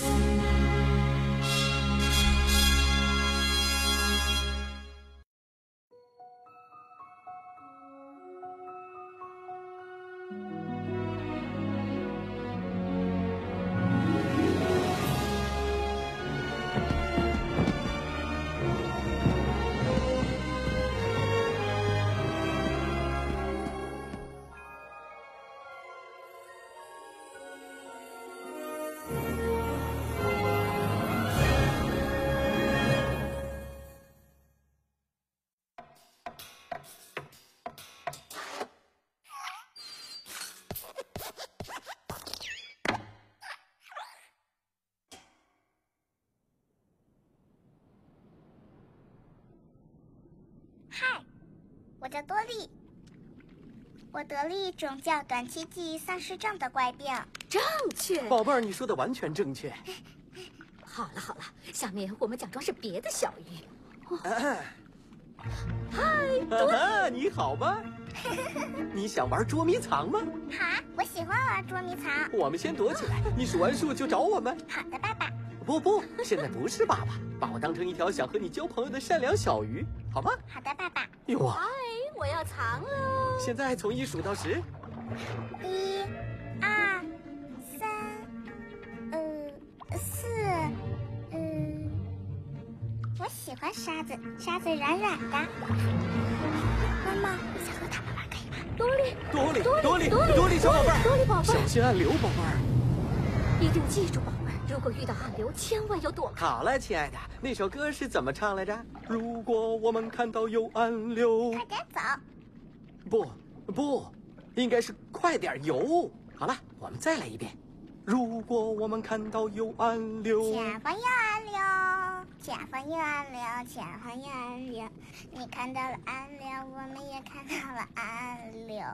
嗨，叫多利，我得了一种叫短期记忆丧失症的怪病。正确。宝贝儿，你说的完全正确。好了好了，下面我们假装是别的小鱼。哎，嗨，多莉，你好吗？你想玩捉迷藏吗？好，我喜欢玩捉迷藏。我们先躲起来，你数完数就找我们。好的，爸爸。不不，现在不是爸爸，把我当成一条想和你交朋友的善良小鱼，好吗？好的，爸爸。哟嗨，我要藏喽。现在从一数到十。一、二、三、呃、四、嗯，我喜欢沙子，沙子软软的。妈妈，我想和他们玩，可以吗？多莉，多莉，多莉，多莉，小宝贝儿，多莉宝贝儿，小心按钮，宝贝儿。一定记住，如果遇到暗流，千万要躲开。好了，亲爱的，那首歌是怎么唱来着？如果我们看到有暗流，快点走。不，不，应该是快点游。好了，我们再来一遍。如果我们看到有暗流，前方有暗流，前方有暗流，前方有暗流。你看到了暗流，我们也看到了暗流。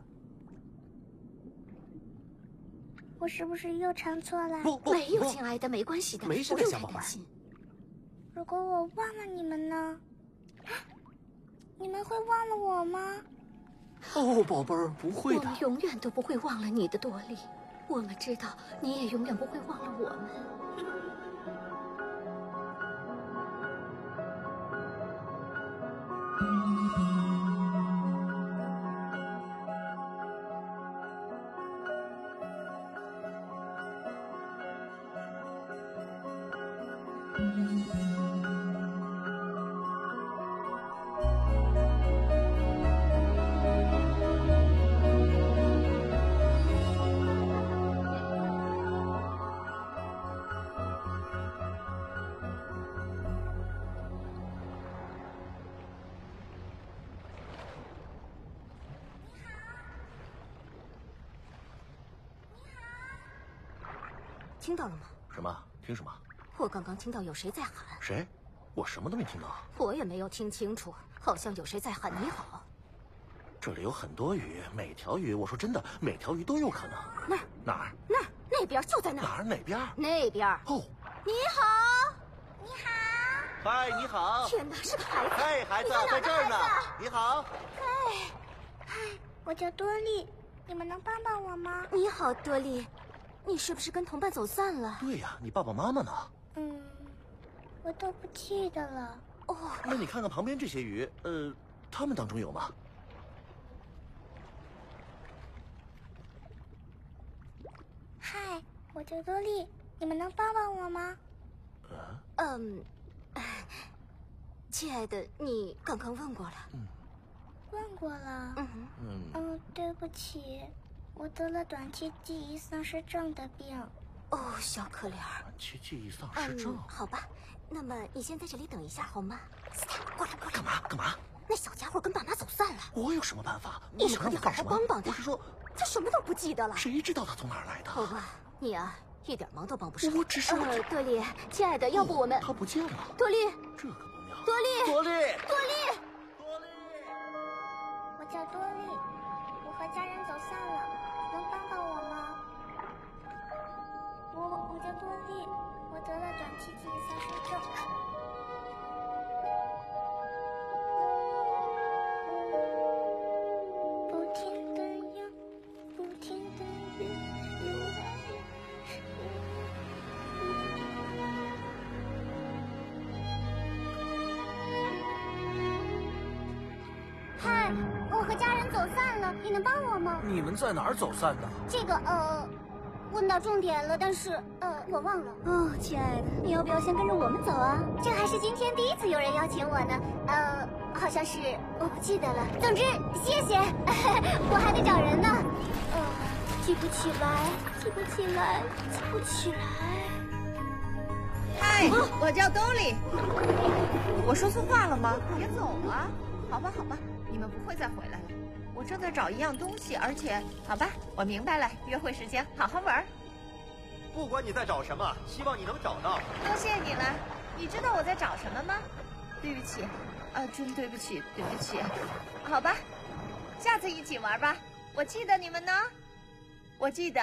我是不是又唱错了？不不，没有，亲爱的，没关系的，没事的，小宝贝。如果我忘了你们呢？你们会忘了我吗？哦，宝贝儿，不会的。我们永远都不会忘了你的，多莉。我们知道，你也永远不会忘了我们。听到了吗？什么？听什么？我刚刚听到有谁在喊。谁？我什么都没听到。我也没有听清楚，好像有谁在喊你好。这里有很多鱼，每条鱼，我说真的，每条鱼都有可能。那儿哪儿？那儿那边就在那儿。哪儿？哪边？那边。哦，你好，你好。嗨，你好。天哪，是个孩子。嗨，孩子，在这儿呢。你好。嗨，嗨，我叫多莉，你们能帮帮我吗？你好，多莉，你是不是跟同伴走散了？对呀，你爸爸妈妈呢？嗯，我都不记得了。哦，那你看看旁边这些鱼，呃，他们当中有吗？嗨，我叫多莉，你们能帮帮我吗？嗯，亲爱的，你刚刚问过了。嗯，问过了。嗯嗯嗯，对不起，我得了短期记忆丧失症的病。哦，小可怜儿。短期记忆丧失症。嗯，好吧，那么你先在这里等一下好吗？过来过来。干嘛干嘛？那小家伙跟爸妈走散了。我有什么办法？你可得好好帮帮他。我是说，他什么都不记得了。谁知道他从哪儿来的？好吧，你啊，一点忙都帮不上。我只是……呃，多莉，亲爱的，要不我们……他不见了。多莉，这可不妙。多莉，多莉，多莉，多莉。我叫多莉，我和家人走散了，我叫多莉，我得了短期记忆丧失症。不停地用，不停地用，用的是你。嗨，我和家人走散了，你能帮我吗？你们在哪儿走散的？这个，呃。问到重点了，但是呃，我忘了。哦，亲爱的，你要不要先跟着我们走啊？这还是今天第一次有人邀请我呢。呃，好像是，我不记得了。总之，谢谢，我还得找人呢。呃，记不起来，记不起来，记不起来。嗨，我叫兜里。我说错话了吗？别走啊！好吧，好吧，你们不会再回来了。我正在找一样东西，而且，好吧，我明白了。约会时间，好好玩。不管你在找什么，希望你能找到。多谢你了。你知道我在找什么吗？对不起，啊，真对不起，对不起。好吧，下次一起玩吧。我记得你们呢，我记得。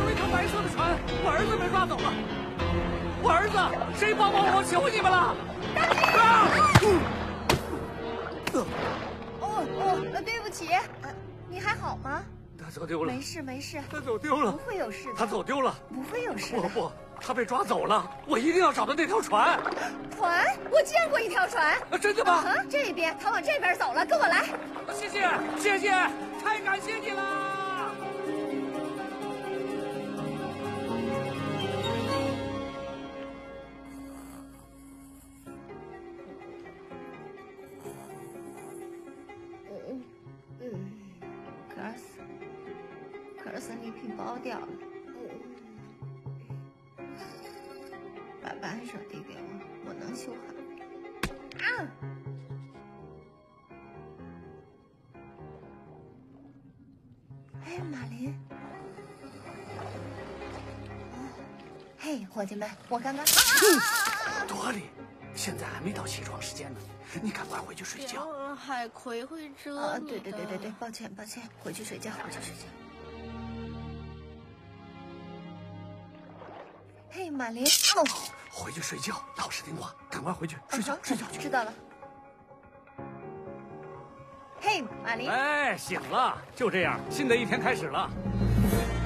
有一条白色的船，我儿子被抓走了。我儿子，谁帮帮我？求你们了！啊！哦哦，呃对不起，呃，你还好吗？他走丢了没，事没事，他走丢了不，会有事的。他走丢了。不会有事的。不不，他被抓走了。我一定要找到那条船。船，我见过一条船。啊，真的吗？啊，这边，他往这边走了，跟我来。谢谢，谢谢，太感谢你了。我刚刚。啊多里，现在还没到起床时间呢，你赶快回去睡觉。让海葵会蛰啊，对对对对对，抱歉抱歉，回去睡觉，回去睡觉。嘿，马林，哦，回去睡觉，老实听话，赶快回去睡觉，睡觉去。知道了。嘿，马林，哎，醒了，就这样，新的一天开始了。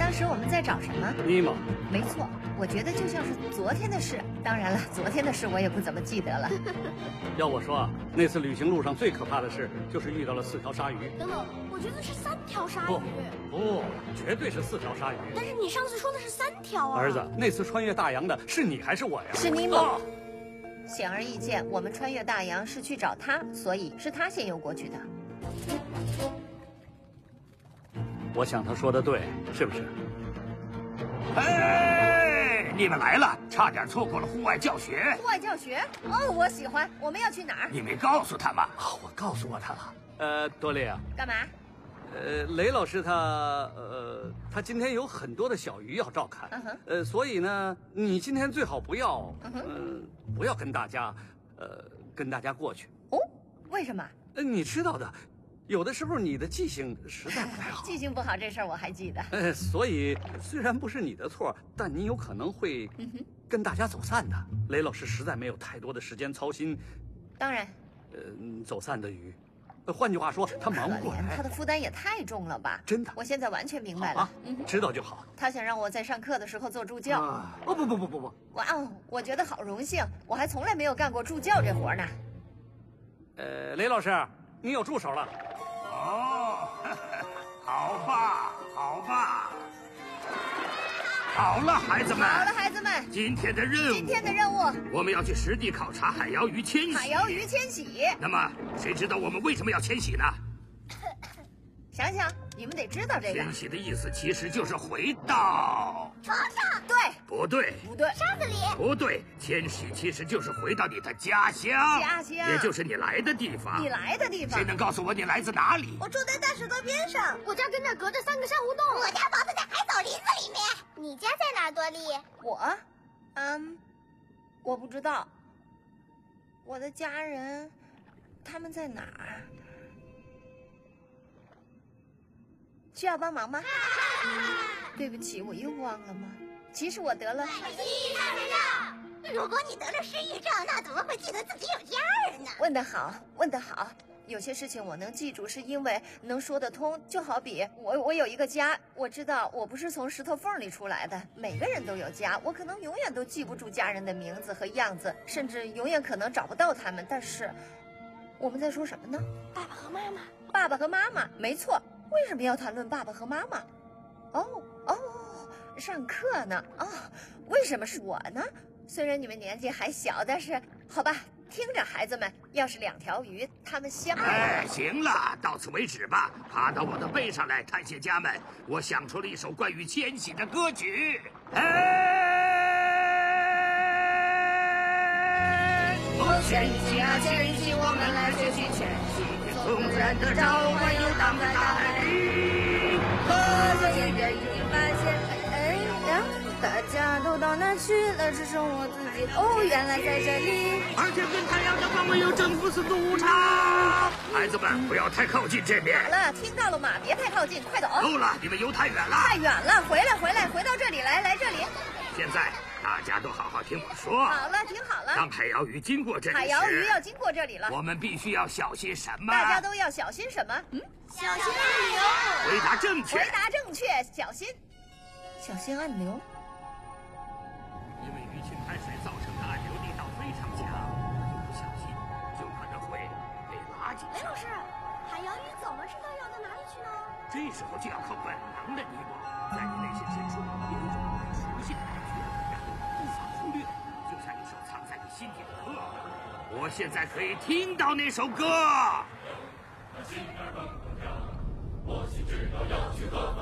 当时我们在找什么？尼莫，没错，我觉得就像是昨天的事。当然了，昨天的事我也不怎么记得了。要我说啊，那次旅行路上最可怕的事就是遇到了四条鲨鱼。等等，我觉得是三条鲨鱼。不，绝对是四条鲨鱼。但是你上次说的是三条啊。儿子，那次穿越大洋的是你还是我呀？是尼莫哦显而易见，我们穿越大洋是去找他，所以是他先游过去的。我想他说的对，是不是？哎，你们来了，差点错过了户外教学。户外教学哦，我喜欢。我们要去哪儿？你没告诉他们？啊，我告诉过他了。呃，多利啊，干嘛？呃，雷老师他呃，他今天有很多的小鱼要照看，呃，所以呢，你今天最好不要，呃，不要跟大家，呃，跟大家过去。哦，为什么？呃，你知道的，有的时候你的记性实在不太好。记性不好这事儿我还记得。呃，所以虽然不是你的错，但你有可能会跟大家走散的。雷老师实在没有太多的时间操心，当然，呃，走散的鱼。呃换句话说，他忙可不过来，他。的负担也太重了吧？真的我现在完全明白了。好啊嗯，知道就好。他想让我在上课的时候做助教。啊，哦不不不不不，哇哦，我觉得好荣幸，我还从来没有干过助教这活呢。呃，雷老师，你有助手了。哦，好吧，好吧。好了，孩子们，好了，孩子们，今天的任务，今天的任务，我们要去实地考察海鳐鱼迁徙。海鳐鱼迁徙。那么，谁知道我们为什么要迁徙呢？想想，你们得知道这个。迁徙的意思其实就是回到床上……对，不对，不对？沙子里不对，迁徙其实就是回到你的家乡，家乡也就是你来的地方。你来的地方谁。能告诉我你来自哪里？我住在大石头边上。我家跟这隔着三个珊瑚洞。我家房子在海藻林子里面。你家在哪儿，多利？我，嗯，我不知道。我的家人，他们在哪儿？需要帮忙吗？对不起，我又忘了吗？其实我得了失忆症。如果你得了失忆症，那怎么会记得自己有家人呢？问得好，问得好。有些事情我能记住，是因为能说得通。就好比我，我有一个家，我知道我不是从石头缝里出来的。每个人都有家，我可能永远都记不住家人的名字和样子，甚至永远可能找不到他们。但是，我们在说什么呢？爸爸和妈妈。爸爸和妈妈，没错。为什么要谈论爸爸和妈妈？哦哦，上课呢。哦，为什么是我呢？虽然你们年纪还小，但是好吧。听着，孩子们，要是两条鱼，他们相爱。哎，行了，到此为止吧。爬到我的背上来，探险家们，我想出了一首关于迁徙的歌曲。哎，迁徙啊迁徙，我们来学习迁徙。从前的召唤游荡在大海到哪去了？只剩我自己。哦，原来在这里。而且跟太阳的方位有正负四度差。孩子们，不要太靠近这边。好了，听到了吗？别太靠近，快走。够了，你们游太远了。太远了，回来，回来，回到这里来，来这里。现在大家都好好听我说。好了，听好了。当海妖鱼经过这里海妖鱼要经过这里了。我们必须要小心什么？大家都要小心什么？嗯，小心暗流。回答正确。回答正确，小心，小心暗流。因为淤青海水造成的暗流力道非常强，不小心就可能会被拉进去。哎老师，海洋鱼怎么知道要到哪里去呢？这时候就要靠本能了，尼莫，在你内心深处有一种很熟悉的感觉，然后无法忽略，就像一首藏在你心底的歌。我现在可以听到那首歌。心儿蹦蹦跳，我心知道要去何方，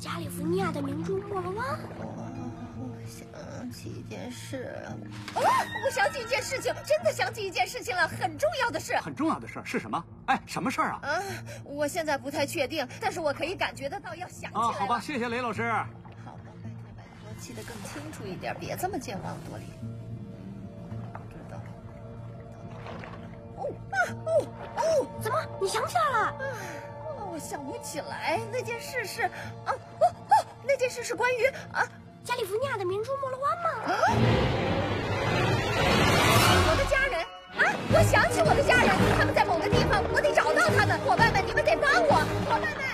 加利福尼亚的明珠莫罗湾。我想起一件事。啊，我想起一件事情，真的想起一件事情了，很重要的事。很重要的事是什么？哎，什么事儿啊？啊，我现在不太确定，但是我可以感觉得到要想起来啊，好吧，谢谢雷老师。好吧，拜托拜托，记得更清楚一点，别这么健忘，多利。知道了。哦啊哦哦！怎么？你想起来了？我想不起来那件事是啊哦哦，那件事是关于啊加利福尼亚的明珠莫罗湾吗？我的家人啊！我想起我的家人，他们在某个地方，我得找到他们。伙伴们，你们得帮我！伙伴们，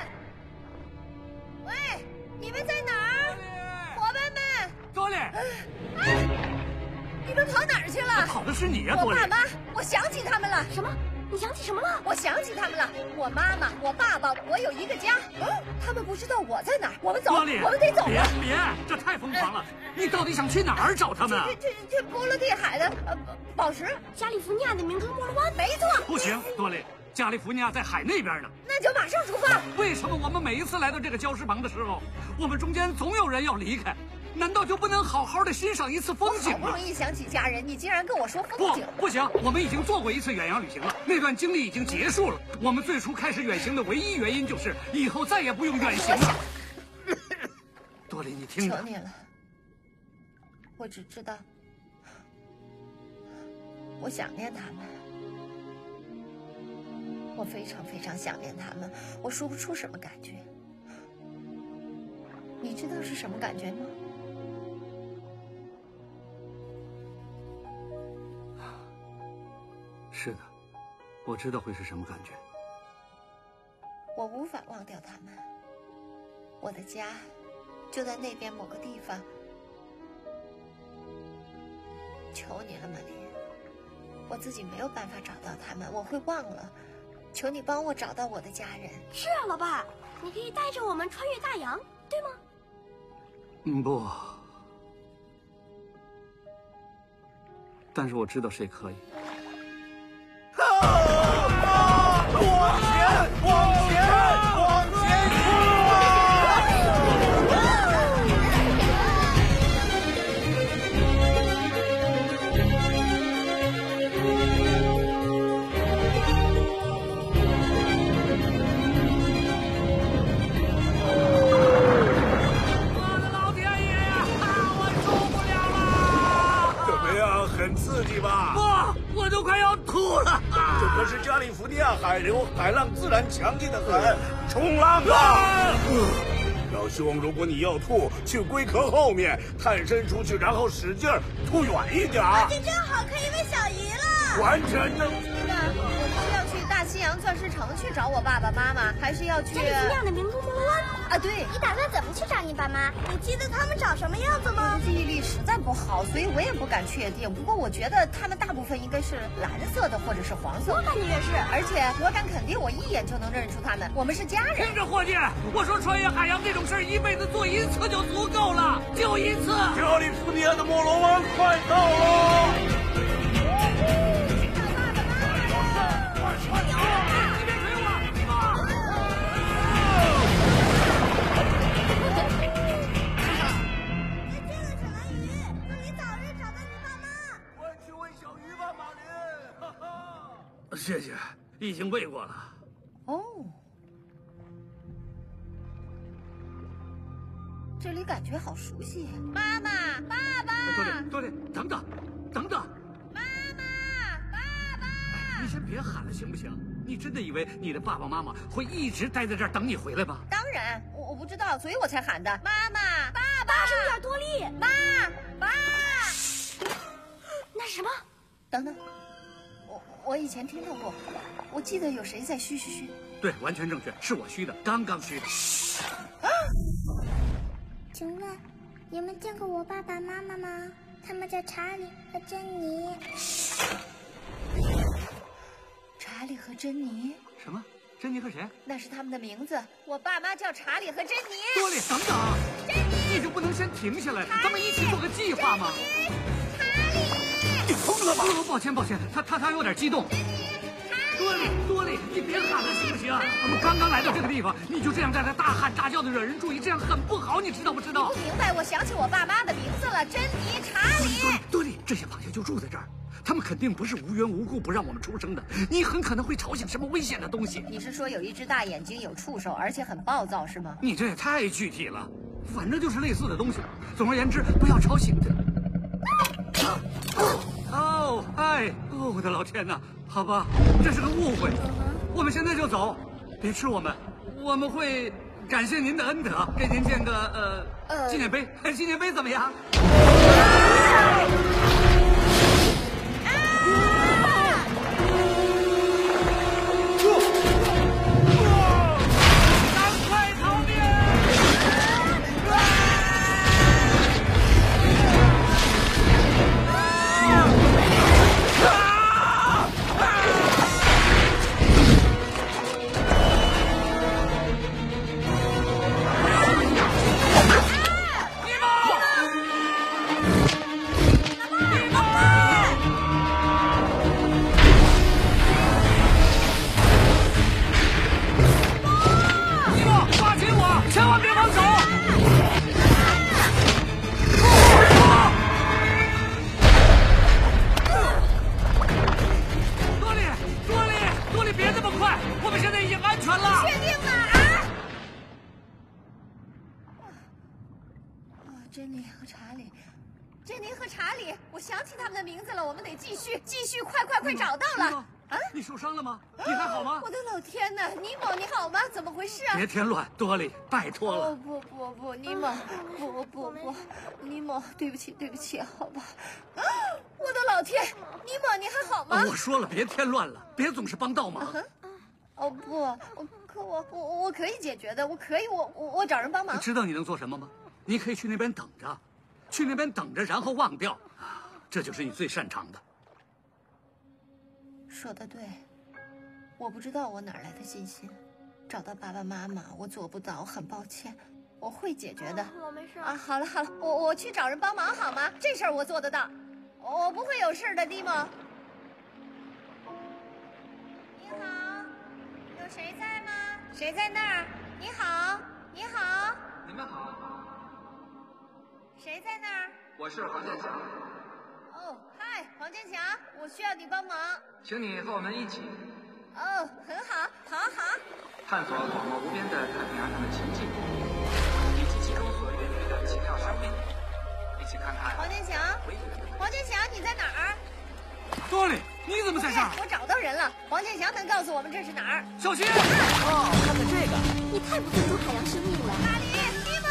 喂，你们在哪儿？伙伴们，多利，啊！你们跑哪儿去了？跑的是你呀，多利我爸。妈，我想起他们了。什么？你想起什么了？我想起他们了，我妈妈，我爸爸，我有一个家。嗯，他们不知道我在哪儿。我们走，我们得走别了。别，这太疯狂了！你到底想去哪儿找他们？这这这波罗的海的呃宝石，加利福尼亚的明珠莫罗湾。没错。不行，多利，加利福尼亚在海那边呢。那就马上出发。为什么我们每一次来到这个礁石旁的时候，我们中间总有人要离开？难道就不能好好的欣赏一次风景吗好不容？易想起家人，你竟然跟我说风景。，不行，我们已经做过一次远洋旅行了，那段经历已经结束了。我们最初开始远行的唯一原因就是以后再也不用远行了。多林，你听着，求你了，我只知道，我想念他们，我非常非常想念他们，我说不出什么感觉。你知道是什么感觉吗？是的，我知道会是什么感觉。我无法忘掉他们，我的家就在那边某个地方。求你了，玛丽，我自己没有办法找到他们，我会忘了。求你帮我找到我的家人。是啊，老爸，你可以带着我们穿越大洋，对吗？嗯，不。但是我知道谁可以。啊啊啊海流，海浪自然强劲的很，冲浪啊！老兄，如果你要吐，去龟壳后面探身出去，然后使劲儿吐远一点儿。这正好可以喂小鱼了。完全正。那我们是要去大西洋钻石城去找我爸爸妈妈，还是要去这是亮的明珠摩罗湾。啊？对，你打算怎么去找你爸妈？你记得他们长什么样子吗？记忆力实在不好，所以我也不敢确定。不过我觉得他们部分应该是蓝色的或者是黄色我的，感觉也是。而且我敢肯定，我一眼就能认出他们，我们是家人。听着，伙计，我说穿越海洋这种事儿，一辈子做一次就足够了，就一次。加利福尼亚的莫罗湾快到了！谢谢，已经喂过了。哦，这里感觉好熟悉。妈妈，爸爸，多利，多利，等等，等等，妈妈，爸爸。你先别喊了，行不行？你真的以为你的爸爸妈妈会一直待在这儿等你回来吗？当然，我我不知道，所以我才喊的。妈妈，爸爸，大声点，多利。妈，爸。那什么？等等，我我以前听到过，我记得有谁在嘘嘘嘘。对，完全正确，是我嘘的，刚刚嘘的。请问，你们见过我爸爸妈妈吗？他们叫查理和珍妮。查理和珍妮，什么？珍妮和谁？那是他们的名字。我爸妈叫查理和珍妮。多莉，等等，珍妮你就不能先停下来，咱们一起做个计划吗？你疯了抱歉，抱歉，他他他有点激动。多利，多利，你别喊了，行不行？我们刚刚来到这个地方，你就这样在这大喊大叫的惹人注意，这样很不好，你知道不知道不？明白，我想起我爸妈的名字了，珍妮、查理。，多利，这些螃蟹就住在这儿，他们肯定不是无缘无故不让我们出生的。你很可能会吵醒什么危险的东西。你是说有一只大眼睛，有触手，而且很暴躁，是吗？你这也太具体了，反正就是类似的东西。总而言之，不要吵醒它。哦，嗨！哦，我的老天哪！好吧，这是个误会。我们现在就走，别吃我们，我们会感谢您的恩德，给您建个呃呃纪念碑。纪念碑怎么样？赶了吗？你还好吗我？的老天呐，尼莫，你好吗？怎么回事啊？别添乱，多利，拜托哦了。不不不，尼莫，不不不，尼莫，对不起对不起，好吧。啊！我的老天，尼莫，你还好吗？我说了，别添乱了，别总是帮倒忙。哦不，我可我我我可以解决的，我可以，我我我找人帮忙你。知道你能做什么吗？你可以去那边等着，去那边等着，然后忘掉，啊这就是你最擅长的。说的对，我不知道我哪来的信心，找到爸爸妈妈，我做不到，很抱歉，我会解决的。我没事啊，好了好了，我我去找人帮忙好吗？这事儿我做得到，我不会有事的，蒂莫。你好，有谁在吗？谁在那儿？你好，你好，你们好，谁在那儿？我是黄建强，哦，嗨，黄建强，我需要你帮忙。请你和我们一起哦，很好，好好。探索广袤无边的太平洋上的奇迹，以及其中所孕育的奇妙生命。一起看看黄建强，黄建强，你在哪儿？多利，你怎么在这儿？我找到人了，黄健翔能告诉我们这是哪儿？小心！哦，看看这个，你太不尊重海洋生命了！卡里，尼莫，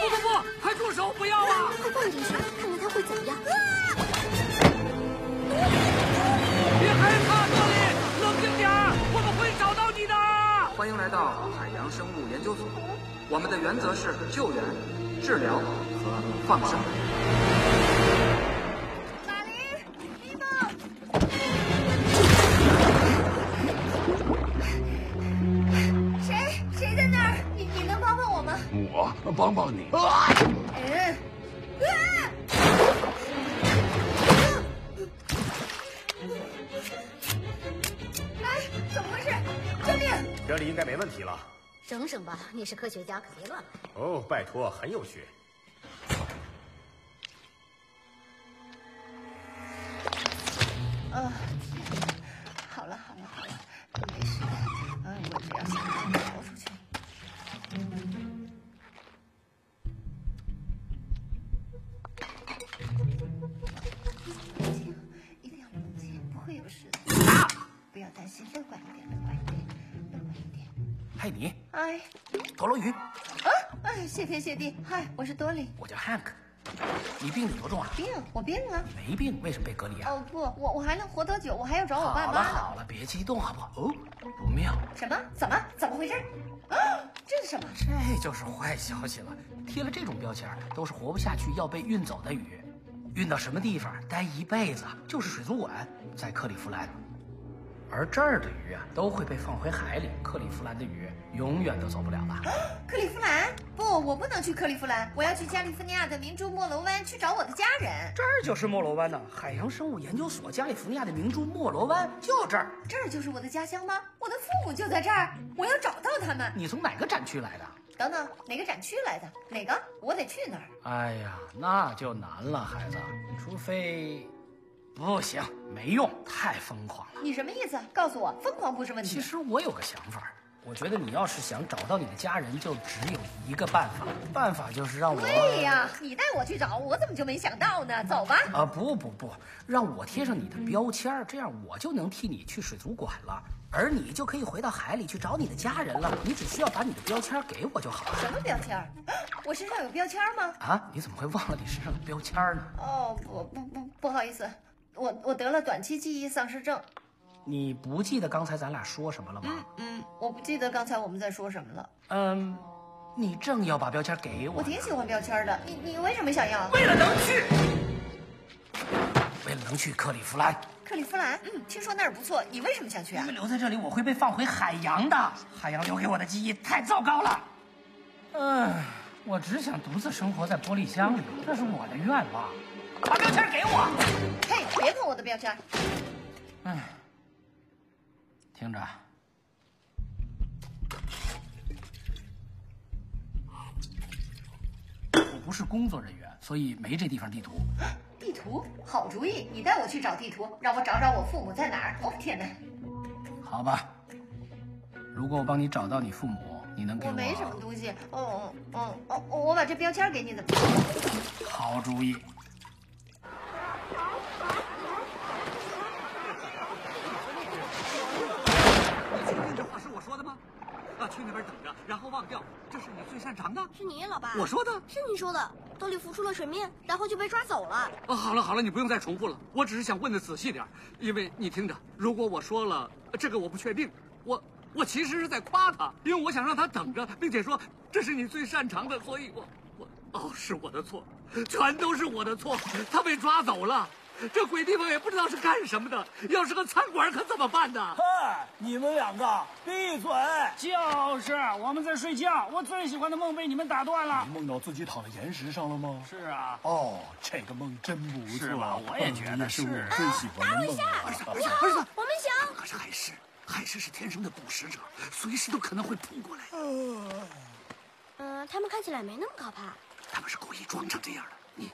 不不不，快住手！不要啊！快放进去，看看他会怎么样。别我们的原则是救援、治疗和放生。卡里，尼莫，谁谁在那儿？你你能帮帮我吗？我帮帮你。你是科学家，可别乱来。哦，拜托，很有趣。呃，陀螺鱼，啊，哎，谢天谢地。嗨，我是多莉。我叫 Hank。你病得多重啊？病，我病了。没病，为什么被隔离啊？哦不，我我还能活多久？我还要找我爸好了。好了，别激动好不好？哦，不妙，什么？怎么？怎么回事？啊，这是什么？这就是坏消息了。贴了这种标签，都是活不下去要被运走的鱼，运到什么地方待一辈子，就是水族馆，在克利夫兰。而这儿的鱼啊，都会被放回海里，克利夫兰的鱼永远都走不了了。克利夫兰？不，我不能去克利夫兰，我要去加利福尼亚的明珠莫罗湾去找我的家人。这儿就是莫罗湾呢，海洋生物研究所，加利福尼亚的明珠莫罗湾就这儿。这儿就是我的家乡吗？我的父母就在这儿，我要找到他们。你从哪个展区来的？等等，哪个展区来的？哪个？我得去哪儿？哎呀，那就难了，孩子，除非，不行，没用，太疯狂了。你什么意思？告诉我，疯狂不是问题。其实我有个想法，我觉得你要是想找到你的家人，就只有一个办法，办法就是让我……对呀，你带我去找，我怎么就没想到呢？走吧。啊，不不不，让我贴上你的标签儿，这样我就能替你去水族馆了，而你就可以回到海里去找你的家人了。你只需要把你的标签给我就好了。什么标签儿？我身上有标签吗？啊，你怎么会忘了你身上的标签呢？哦，不不不，不好意思，我我得了短期记忆丧失症。你不记得刚才咱俩说什么了吗？嗯，我不记得刚才我们在说什么了。嗯，你正要把标签给我，我挺喜欢标签的，你你为什么想要？为了能去，为了能去克利夫兰。克利夫兰，嗯，听说那儿不错，你为什么想去啊因为？留在这里我会被放回海洋的，海洋留给我的记忆太糟糕了。嗯，我只想独自生活在玻璃箱里，这是我的愿望。把标签给我。标签。哎，听着，我不是工作人员，所以没这地方地图。地图，好主意，你带我去找地图，让我找找我父母在哪儿。哦天哪，好吧，如果我帮你找到你父母，你能给我？我没什么东西。哦哦哦哦，我把这标签给你怎么样？好主意。确定这话是我说的吗？啊，去那边等着，然后忘掉，这是你最擅长的。是你，老爸。我说的。是你说的。兜里浮出了水面，然后就被抓走了。哦，好了好了，你不用再重复了。我只是想问的仔细点，因为你听着，如果我说了这个我不确定，我我其实是在夸他，因为我想让他等着，并且说这是你最擅长的，所以我我哦是我的错，全都是我的错，他被抓走了。这鬼地方也不知道是干什么的，要是个餐馆可怎么办呢？嗨，你们两个闭嘴！就是我们在睡觉，我最喜欢的梦被你们打断了。你梦到自己躺在岩石上了吗？是啊。哦，这个梦真不错。是吧？我也觉得也是我最喜欢的梦。儿子，儿子，儿子，我们想。可是海狮，海狮是天生的捕食者，随时都可能会扑过来。嗯，他们看起来没那么可怕。他们是故意装成这样的。你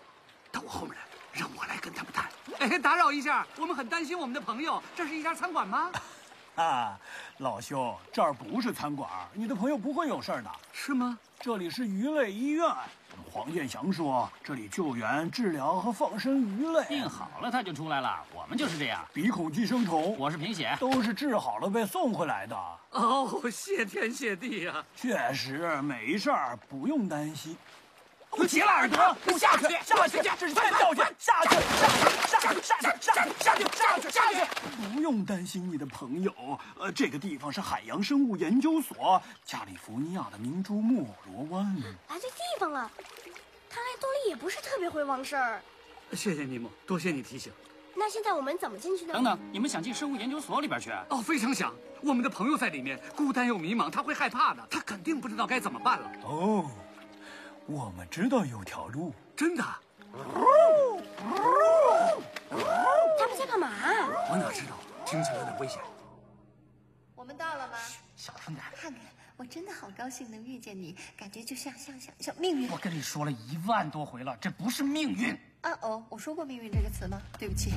到我后面来，让我来跟他们谈。哎，打扰一下，我们很担心我们的朋友。这是一家餐馆吗？啊，老兄，这儿不是餐馆，你的朋友不会有事儿的。是吗？这里是鱼类医院，黄健翔说，这里救援、治疗和放生鱼类。病好了他就出来了，我们就是这样。鼻孔寄生虫，我是贫血，都是治好了被送回来的。哦，谢天谢地呀、确实没事儿，不用担心。不起了，德哥，下去，下去，下去，下去，下去，下去，下去，下去，下去，下去，下去，下去，下去。不用担心你的朋友，呃，这个地方是海洋生物研究所，加利福尼亚的明珠莫罗湾。来对地方了，看来多利也不是特别会忘事儿。谢谢尼莫，多谢你提醒。那现在我们怎么进去呢？等等，你们想进生物研究所里边去？哦，非常想。我们的朋友在里面，孤单又迷茫，他会害怕的，他肯定不知道该怎么办了。哦。我们知道有条路，真的。他们在干嘛？我哪知道，听起来有点危险。我们到了吗？小声点。汉克，我真的好高兴能遇见你，感觉就像像像像命运。我跟你说了一万多回了，这不是命运。啊哦，我说过命运这个词吗？对不起，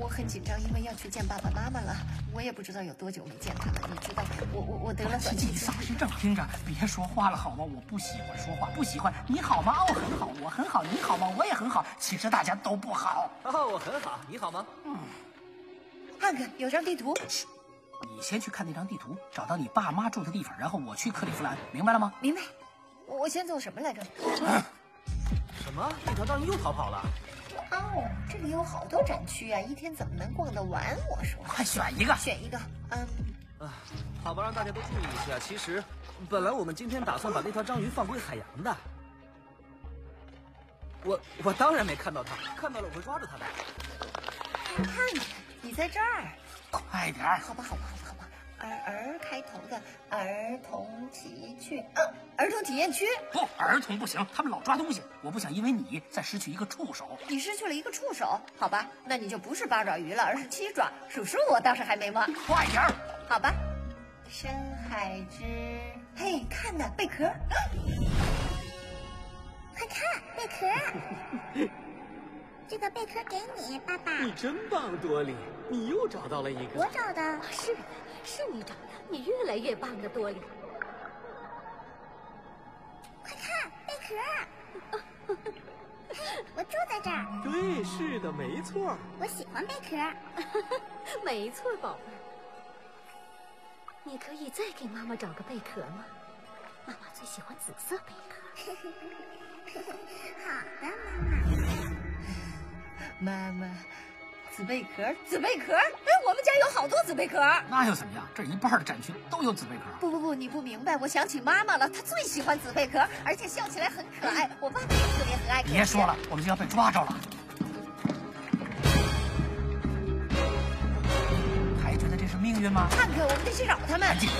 我很紧张，因为要去见爸爸妈妈了。我也不知道有多久没见他了。你知道，我我我得了短期你丧失症，听着，别说话了好吗？我不喜欢说话，不喜欢。你好吗？哦，很好，我很好。你好吗？我也很好。其实大家都不好。哦，我很好，你好吗？嗯。看看，有张地图。你先去看那张地图，找到你爸妈住的地方，然后我去克利夫兰，明白了吗？明白。我先做什么来着？什么？那条章鱼又逃跑了？哦，这里有好多展区啊，一天怎么能逛得完？我说，快选一个，选一个。嗯，啊，好吧，让大家都注意一下。其实，本来我们今天打算把那条章鱼放归海洋的。我我当然没看到它，看到了我会抓住它的。看看，你在这儿。快点好吧，好吧，好吧，好吧。儿儿开头的儿童奇趣，呃，儿童体验区。不，儿童不行，他们老抓东西。我不想因为你再失去一个触手。你失去了一个触手，好吧，那你就不是八爪鱼了，而是七爪。数数，我倒是还没忘。快点儿，好吧。深海之，嘿，看呐，贝壳。快看，贝壳。这个贝壳给你，爸爸。你真棒，多莉，你又找到了一个。我找的。是，是你找的，你越来越棒的，多莉。快看，贝壳。我住在这儿。对，是的，没错。我喜欢贝壳。没错，宝贝。你可以再给妈妈找个贝壳吗？妈妈最喜欢紫色贝壳。好的，妈妈。妈妈，紫贝壳，紫贝壳！哎，我们家有好多紫贝壳。那又怎么样？这一半的展区都有紫贝壳。不不不，你不明白，我想起妈妈了，她最喜欢紫贝壳，而且笑起来很可爱。我爸爸也特别很爱。别说了，我们就要被抓着了。还觉得这是命运吗？看看，我们得去找他们。赶紧。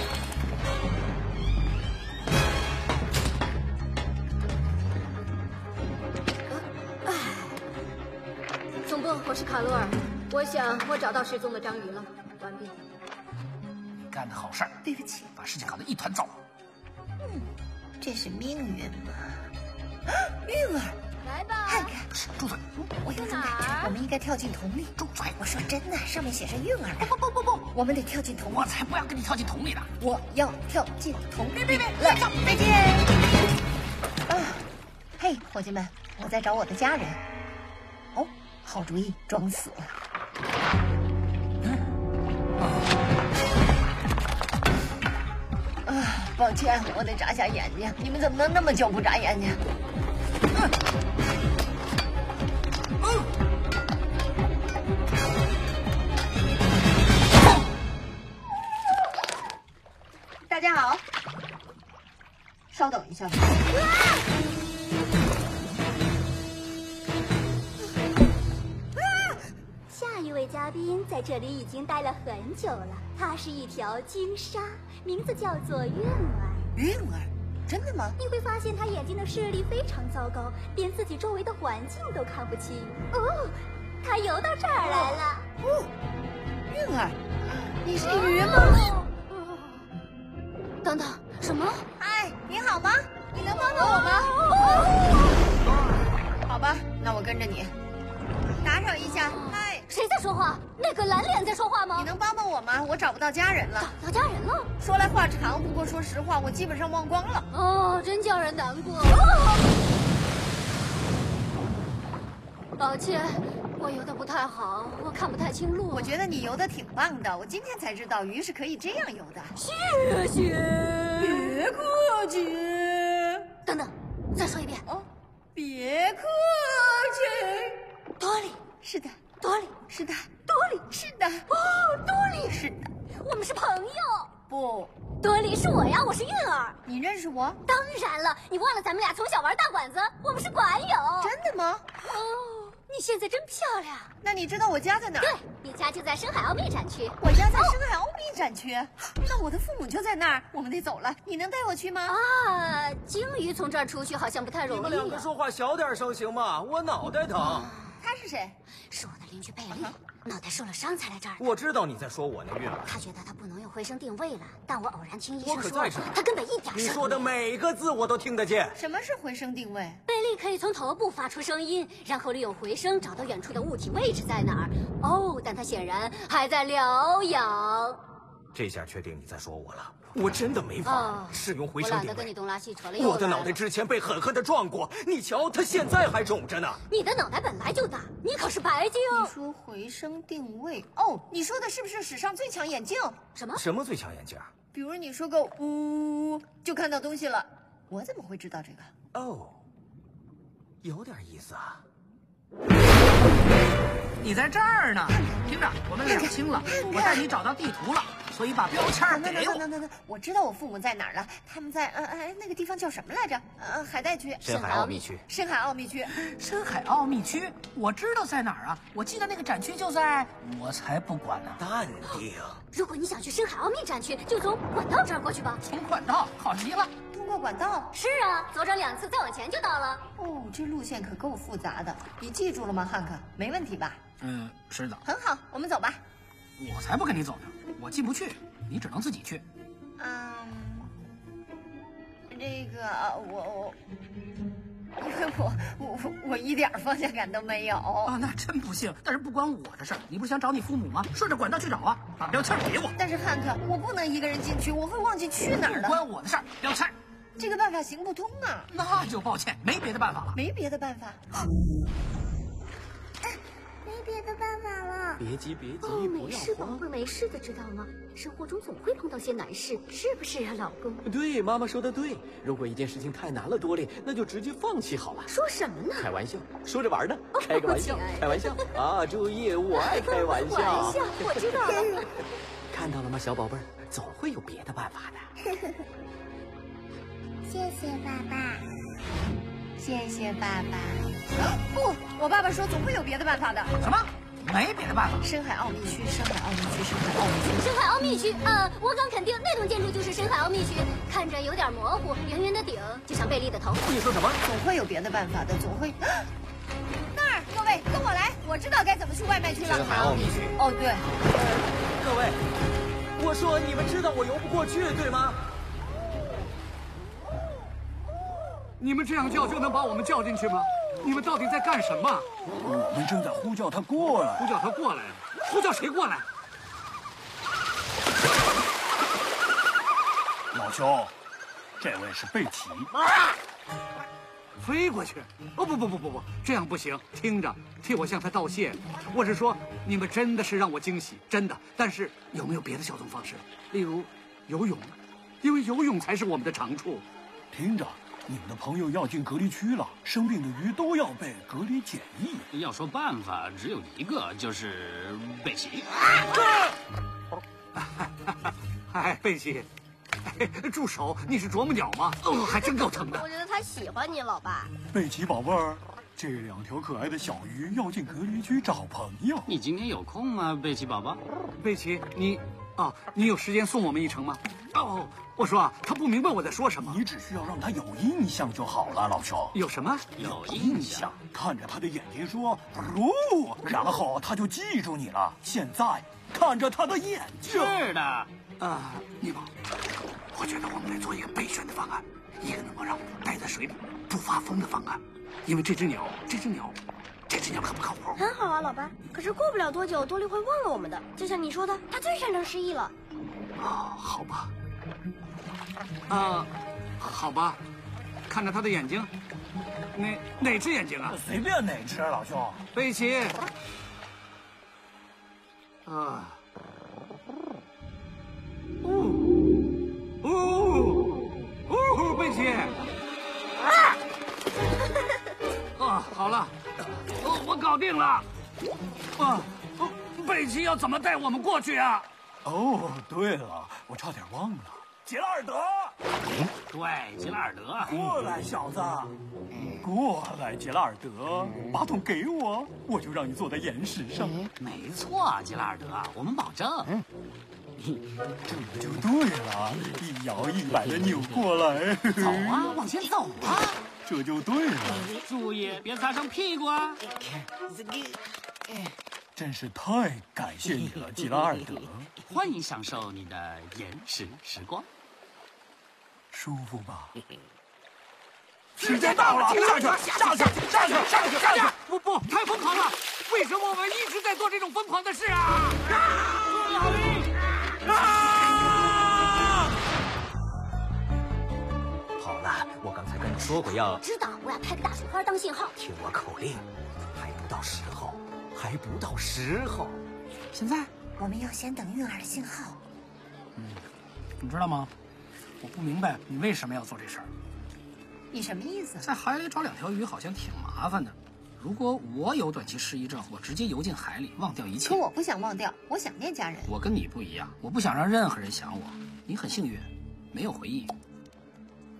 总部，我是卡洛尔。我想我找到失踪的章鱼了。完毕。你干的好事儿。对不起，把事情搞得一团糟。嗯，这是命运吗？韵儿，来吧。汉克，住嘴！我有种感觉，我们应该跳进桶里。住嘴！我说真的，上面写着韵儿。不不不不不，我们得跳进桶里。我才不要跟你跳进桶里呢！我要跳进桶里。别别别！来，再见。啊，嘿，伙计们，我在找我的家人。好主意，装死。啊，抱歉，我得眨下眼睛。你们怎么能那么久不眨眼睛？大家好，稍等一下。一位嘉宾在这里已经待了很久了，它是一条鲸鲨，名字叫做韵儿。韵儿，真的吗？你会发现它眼睛的视力非常糟糕，连自己周围的环境都看不清。哦，它游到这儿来了。哦，韵儿，你是鱼吗？等等，什么？嗨，你好吗？你能帮帮我吗？哦，好吧，那我跟着你。打扰一下，嗨，谁在说话？那个蓝脸在说话吗？你能帮帮我吗？我找不到家人了。找到家人了？说来话长，不过说实话，我基本上忘光了。哦，真叫人难过。哦抱歉，我游的不太好，我看不太清路。我觉得你游的挺棒的，我今天才知道鱼是可以这样游的。谢谢，别客气。等等，再说一遍。哦，别客气。多莉，是的，多莉，是的，多莉，是的。哦，多莉，是的，我们是朋友。不，多莉是我呀，我是韵儿。你认识我？当然了，你忘了咱们俩从小玩大馆子，我们是馆友。真的吗？哦，你现在真漂亮。那你知道我家在哪儿？对，你家就在深海奥秘展区。我家在深海奥秘展区，那我的父母就在那儿，我们得走了。你能带我去吗？啊，鲸鱼从这儿出去好像不太容易。你们两个说话小点声行吗？我脑袋疼。他是谁？是我的邻居贝利，脑袋受了伤才来这儿。我知道你在说我那韵儿。他觉得他不能用回声定位了，但我偶然听医生说，他根本一点你说的每个字我都听得见。什么是回声定位？贝利可以从头部发出声音，然后利用回声找到远处的物体位置在哪儿。哦，但他显然还在疗养。这下确定你在说我了，我真的没法哦使用回声定位。我的脑袋之前被狠狠的撞过，你瞧，它现在还肿着呢。你的脑袋本来就大，你可是白金。你说回声定位？哦，你说的是不是史上最强眼镜？什么？什么最强眼镜？比如你说个呜，就看到东西了。我怎么会知道这个？哦，有点意思啊。你在这儿呢，听着，我们两清了，我带你找到地图了，所以把标签儿给我。那那那我知道我父母在哪儿了，他们在呃呃那个地方叫什么来着？呃，海带区。深海奥秘区。深海奥秘区。深海奥秘区，我知道在哪儿啊！我记得那个展区就在……我才不管呢。淡定。如果你想去深海奥秘展区，就从管道这儿过去吧。从管道好极了。通过管道？是啊，左转两次，再往前就到了。哦，这路线可够复杂的，你记住了吗，汉克？没问题吧？嗯，是的。很好，我们走吧。我才不跟你走呢，我进不去，你只能自己去。嗯，这个我我，因为我 我我一点方向感都没有啊，那真不幸。但是不关我的事儿，你不是想找你父母吗？顺着管道去找啊，把标签给我。但是汉克，我不能一个人进去，我会忘记去哪儿的。不关我的事儿，标签。这个办法行不通啊！那就抱歉，没别的办法了。没别的办法。没别的办法了。别急，别急，没事，宝慌。贝儿，没事的，知道吗？生活中总会碰到些难事，是不是啊，老公？对，妈妈说的对。如果一件事情太难了，多莉，那就直接放弃好了。说什么呢？开玩笑，说着玩呢，开个玩笑开玩笑啊！注意，我爱开玩笑。玩笑，我知道了。看到了吗，小宝贝儿？总会有别的办法的。谢谢爸爸。谢谢爸爸。不，我爸爸说总会有别的办法的。什么？没别的办法。深海奥秘区，深海奥秘区，深海奥秘区。深海奥秘区，呃，我敢肯定那栋建筑就是深海奥秘区，看着有点模糊，圆圆的顶，就像贝利的头。你说什么？总会有别的办法的，总会。那儿，各位跟我来，我知道该怎么去外卖区了。深海奥秘区。哦，对。各位，我说你们知道我游不过去，对吗？你们这样叫就能把我们叫进去吗？你们到底在干什么？我们正在呼叫他过来。呼叫他过来？呼叫谁过来？老兄，这位是贝奇。飞过去？哦不不不不不，这样不行。听着，替我向他道谢。我是说，你们真的是让我惊喜，真的。但是有没有别的交通方式？例如游泳，因为游泳才是我们的长处。听着。你们的朋友要进隔离区了，生病的鱼都要被隔离检疫。要说办法，只有一个，就是 贝奇。哎，贝奇，哎，住手！你是啄木鸟吗？哦，还真够疼的。我觉得他喜欢你，老爸。贝奇宝贝儿，这两条可爱的小鱼要进隔离区找朋友。你今天有空吗，贝奇宝宝？贝奇，你，哦，你有时间送我们一程吗？哦。我说啊，他不明白我在说什么。你只需要让他有印象就好了，老兄。有什么？有印象？看着他的眼睛说“如”，然后他就记住你了。现在看着他的眼睛。是的。啊，尼莫，我觉得我们得做一个备选的方案，一个能够让我们待在水里不发疯的方案。因为这只鸟，这只鸟，这只鸟可不靠谱。很好啊，老八。可是过不了多久，多利会忘了我们的。就像你说的，他最擅长失忆了。哦，好吧。啊，好吧，看着他的眼睛，哪哪只眼睛啊？随便哪只，老兄。贝奇。啊。哦哦哦，贝奇。啊！啊，好了，哦，我搞定了。啊，贝奇要怎么带我们过去啊？哦，对了，我差点忘了，杰拉尔德。对，杰拉尔德，过来，小子，过来，杰拉尔德，把桶给我，我就让你坐在岩石上。没错，杰拉尔德，我们保证。这就对了，一摇一摆的扭过来。走啊，往前走啊！这就对了。注意别擦伤屁股啊！真是太感谢你了，吉拉尔德。欢迎享受你的岩石时光。舒服吧？时间到了，上去，下去，下去，下去，下去！不不，太疯狂了！为什么我们一直在做这种疯狂的事啊？啊！说过要……知道，我要拍个大水花当信号。听我口令，还不到时候，还不到时候。现在我们要先等韵儿的信号。嗯，你知道吗？我不明白你为什么要做这事儿。你什么意思？在海里找两条鱼好像挺麻烦的。如果我有短期失忆症，我直接游进海里，忘掉一切。可我不想忘掉，我想念家人。我跟你不一样，我不想让任何人想我。你很幸运，没有回忆，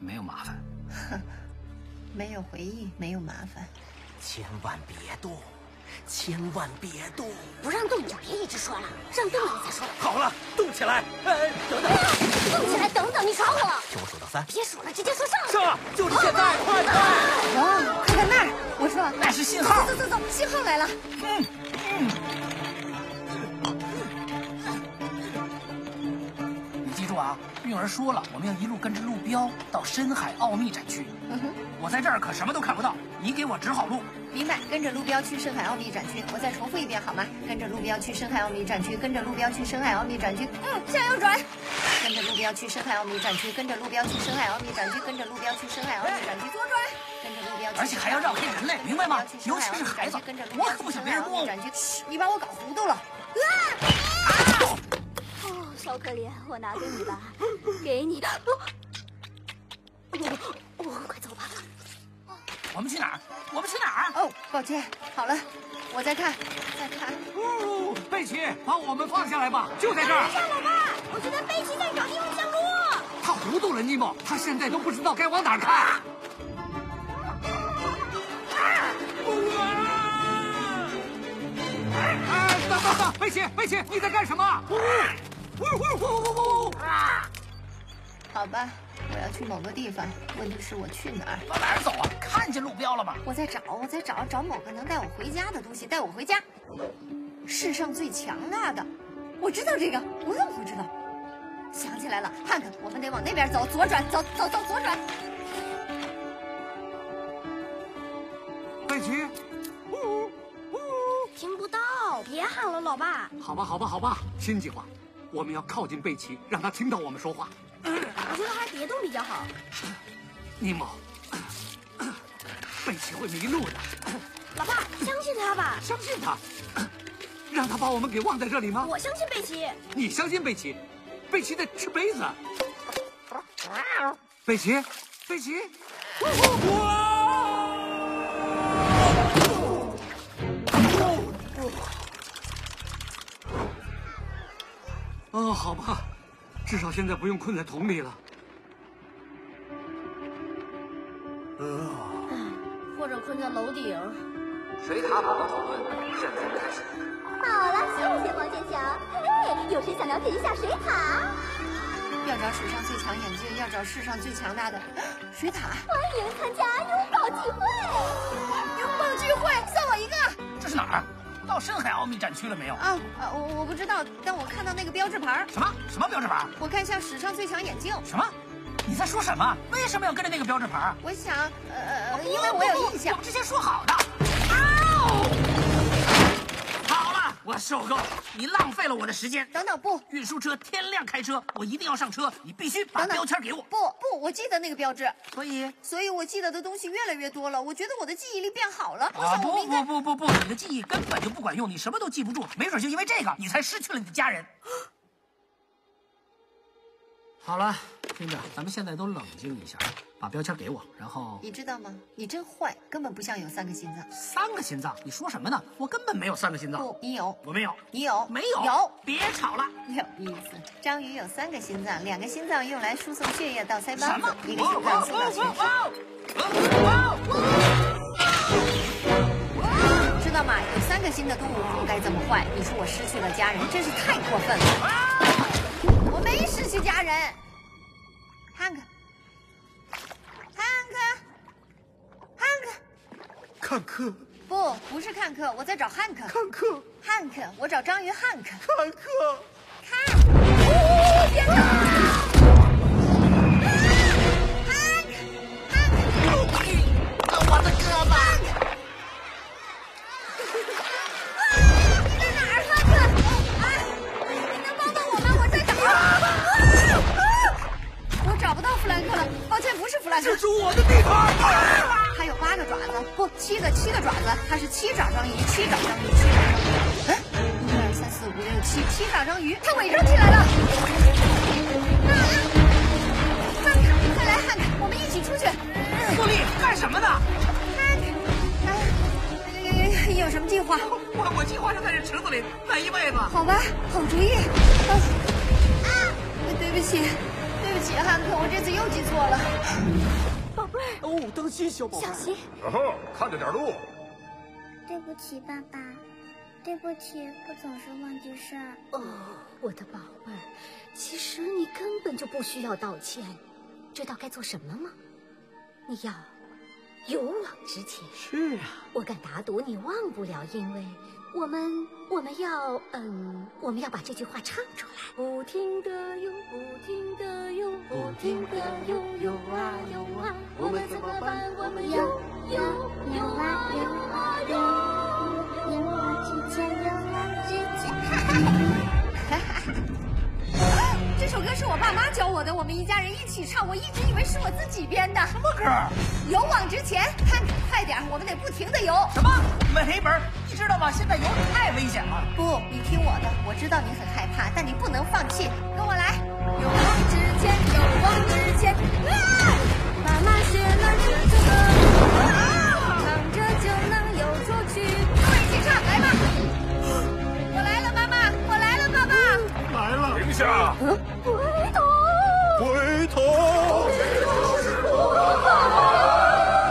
没有麻烦。哼，没有回忆，没有麻烦。千万别动，千万别动！不让动你就别一直说了，让动了你再说。好了，动起来！哎，等等，动起来！等等，你耍我！听我数到三。别数了，直接说上。上，就是现在！快快！哦，快看那儿！我说那是信号。走走走，信号来了。嗯嗯。你记住啊，韵儿说了，我们要一路跟着路标到深海奥秘展区。嗯哼。我在这儿可什么都看不到，你给我指好路。明白，跟着路标去深海奥秘展区。我再重复一遍好吗？跟着路标去深海奥秘展区，跟着路标去深海奥秘展区。嗯，向右转。跟着路标去深海奥秘展区，跟着路标去深海奥秘展区，跟着路标去深海奥秘展区，左转。跟着路标去。而且还要绕开人类，明白吗？尤其是孩子，我可不想别人摸我。嘘，你把我搞糊涂了。小可怜，我拿给你吧，给你。哦，哦，快走吧。我们去哪儿？我们去哪儿？哦，抱歉，好了，我再看，再看。哦，贝奇，把我们放下来吧，就在这儿。等一下，老爸，我觉得贝奇在找地方降落。他糊涂了，尼莫，他现在都不知道该往哪儿看。啊，等等等，贝奇，贝奇，你在干什么？呜呜呜呜呜！好吧。我要去某个地方，问题是我去哪儿？往哪儿走啊？看见路标了吗？我在找，我在找，找某个能带我回家的东西，带我回家。世上最强大的，我知道这个，我怎么会知道？想起来了，看看，我们得往那边走，左转，走走走，左转。贝奇，呜呜，听不到，别喊了，老爸。好吧，好吧，好吧，新计划，我们要靠近贝奇，让他听到我们说话。我觉得还是别动比较好。尼莫，贝奇会迷路的。老爸，相信他吧。相信他，让他把我们给忘在这里吗？我相信贝奇。你相信贝奇？贝奇在吃杯子。贝奇，贝奇。哦，好吧。至少现在不用困在桶里了。呃，或者困在楼顶。水塔宝宝讨论现在开始。好了，谢谢王建强。嘿，有谁想了解一下水塔？要找史上最强眼镜，要找世上最强大的水塔。欢迎参加拥抱聚会。拥抱聚会，算我一个。这是哪儿？到深海奥秘展区了没有？啊啊，我我不知道，但我看到那个标志牌。什么什么标志牌？我看像史上最强眼镜。什么？你在说什么？为什么要跟着那个标志牌？我想，呃，因为我有印象。我们之前说好的。好了，我受够！你浪费了我的时间。等等，不，运输车天亮开车，我一定要上车。你必须把标签给我。不不，我记得那个标志，所以所以我记得的东西越来越多了。我觉得我的记忆力变好了。我啊不不不不不，你的记忆根本就不管用，你什么都记不住。没准就因为这个，你才失去了你的家人。好了，听着，咱们现在都冷静一下，把标签给我，然后你知道吗？你真坏，根本不像有三个心脏。三个心脏，你说什么呢？我根本没有三个心脏。不，你有，我没有，你有，没有，有。别吵了。有意思，章鱼有三个心脏，两个心脏用来输送血液到腮帮子，一个心脏送到全身。知道吗？有三个心的动物不该这么坏。你说我失去了家人，真是太过分了。我没失去家人。汉克，汉克，汉克，看客，不，不是看客，我在找汉克。看客，汉克，我找章鱼汉克。看客，看，哦，天哪！它是七爪章鱼，七爪章鱼，七爪章鱼。哎，一二三四五六七，七爪章鱼，它伪装起来了。啊啊！汉克，快来，汉克，我们一起出去。苏丽，干什么呢？汉克，哎，有什么计划？我我计划就在这池子里待一辈子。好吧，好主意。啊，啊对不起，对不起，汉克，我这次又记错了。宝贝儿，哦，当心，小宝贝。小心。然后看着点路。对不起，爸爸，对不起，我总是忘记事儿。哦，我的宝贝儿，其实你根本就不需要道歉。知道该做什么吗？你要勇往直前。是啊，我敢打赌你忘不了，因为我们我们要嗯，我们要把这句话唱出来。不停的游，不停的游，不停的游，游啊游啊，我们怎么办？我们游游游啊游啊游，勇往直前，勇往直前。这首歌是我爸妈教我的，我们一家人一起唱。我一直以为是我自己编的。什么歌？勇往直前，汉克，快点，我们得不停的游。什么？没黑本？你知道吗？现在游太危险了。不，你听我的，我知道你很害怕，但你不能放弃。跟我来，勇往直前，勇往直前。啊！妈妈学了这首歌，唱着就能来了，停下！回头，回头。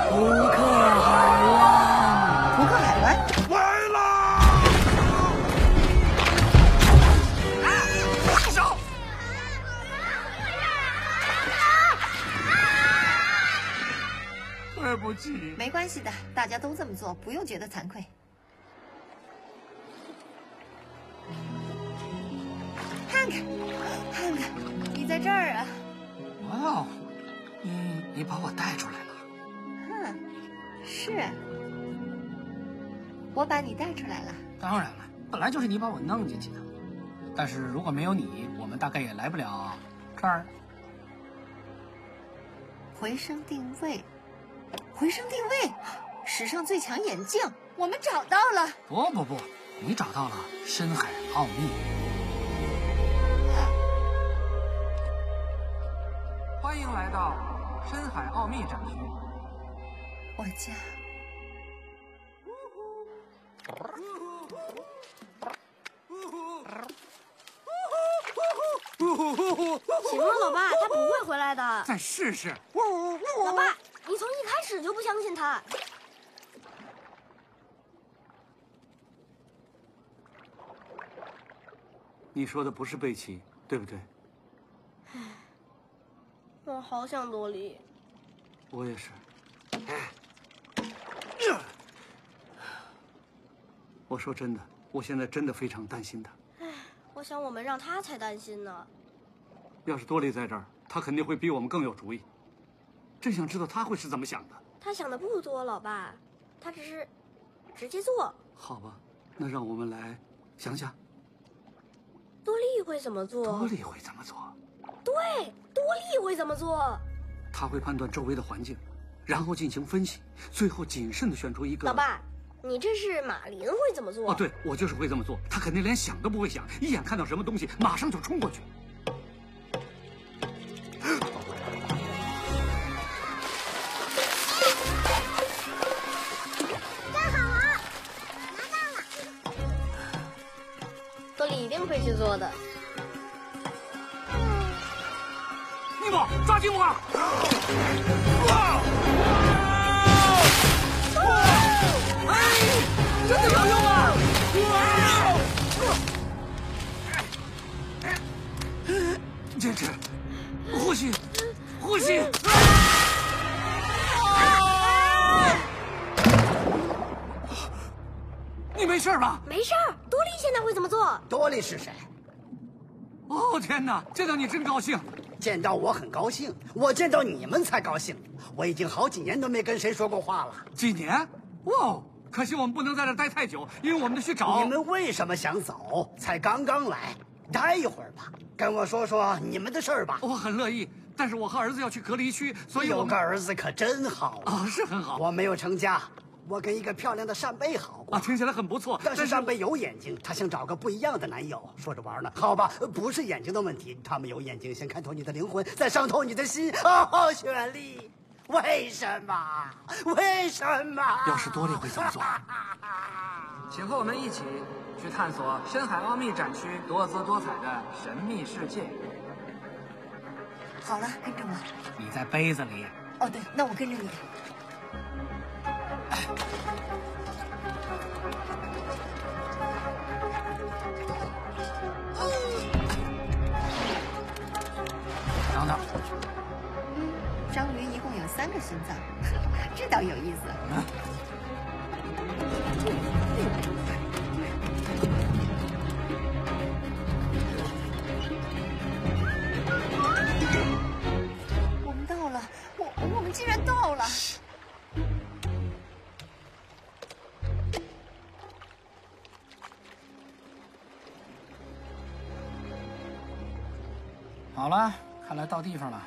扑克海湾，扑克海湾。来了！啊！放手！对不起，没关系的，大家都这么做，不用觉得惭愧。汉克，汉克，你在这儿啊？哇哦，你你把我带出来了。哼，是啊，我把你带出来了。当然了，本来就是你把我弄进去的。但是如果没有你，我们大概也来不了这儿。回声定位，回声定位，史上最强眼镜，我们找到了。不不不，你找到了深海奥秘。欢迎来到深海奥秘展区。我家。行了，老爸，他不会回来的。再试试。老爸，你从一开始就不相信他。你说的不是贝奇，对不对？我好想多莉。我也是。我说真的，我现在真的非常担心他。我想我们让他才担心呢。要是多莉在这儿，他肯定会比我们更有主意。真想知道他会是怎么想的。他想的不多，老爸，他只是直接做。好吧，那让我们来想想，多莉会怎么做？多莉会怎么做？对，多利会怎么做？他会判断周围的环境，然后进行分析，最后谨慎的选出一个。老爸，你这是马林会怎么做？哦，对，我就是会这么做。他肯定连想都不会想，一眼看到什么东西，马上就冲过去。干好了，拿到了。多利一定会去做的。莫，抓紧我！哎，真的有用啊！坚持，呼吸，呼吸。你没事吧？没事儿。多利现在会怎么做？多利是谁？哦天哪，见到你真高兴。见到我很高兴，我见到你们才高兴。我已经好几年都没跟谁说过话了。几年？哇哦！可惜我们不能在这待太久，因为我们得去找。你们为什么想走？才刚刚来，待一会儿吧。跟我说说你们的事儿吧。我很乐意，但是我和儿子要去隔离区，所以我有个儿子可真好啊，是很好。我没有成家，我跟一个漂亮的扇贝好过啊，听起来很不错。但是扇贝有眼睛，她想找个不一样的男友，说着玩呢。好吧，不是眼睛的问题，他们有眼睛，先看透你的灵魂，再伤透你的心。哦，雪莉，为什么？为什么？要是多利会怎么做？请和我们一起去探索深海奥秘展区多姿多彩的神秘世界。好了，跟着我。你在杯子里。哦，对，那我跟着你。等等。嗯，章鱼一共有三个心脏，这倒有意思。啊好了，看来到地方了，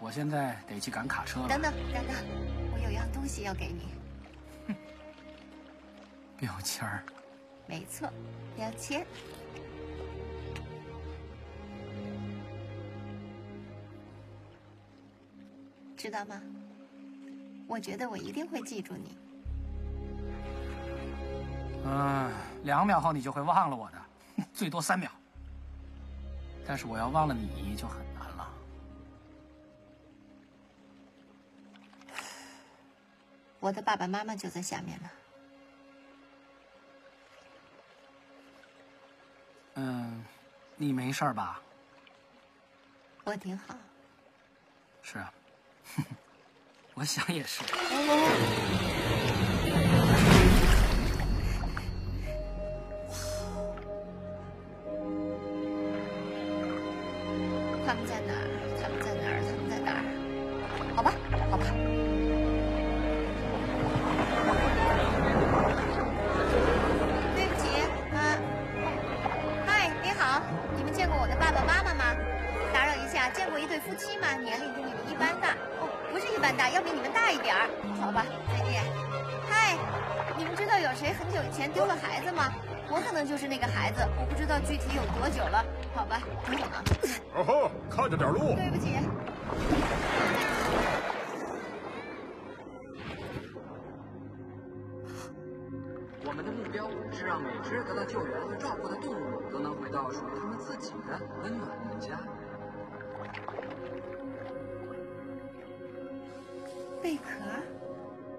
我现在得去赶卡车了。等等等等，我有样东西要给你。哼 标签儿。没错，标签。知道吗？我觉得我一定会记住你。嗯，两秒后你就会忘了我的，最多三秒。但是我要忘了你就很难了。我的爸爸妈妈就在下面呢。嗯，你没事吧？我挺好。是啊，我想也是。他温暖的家。贝壳？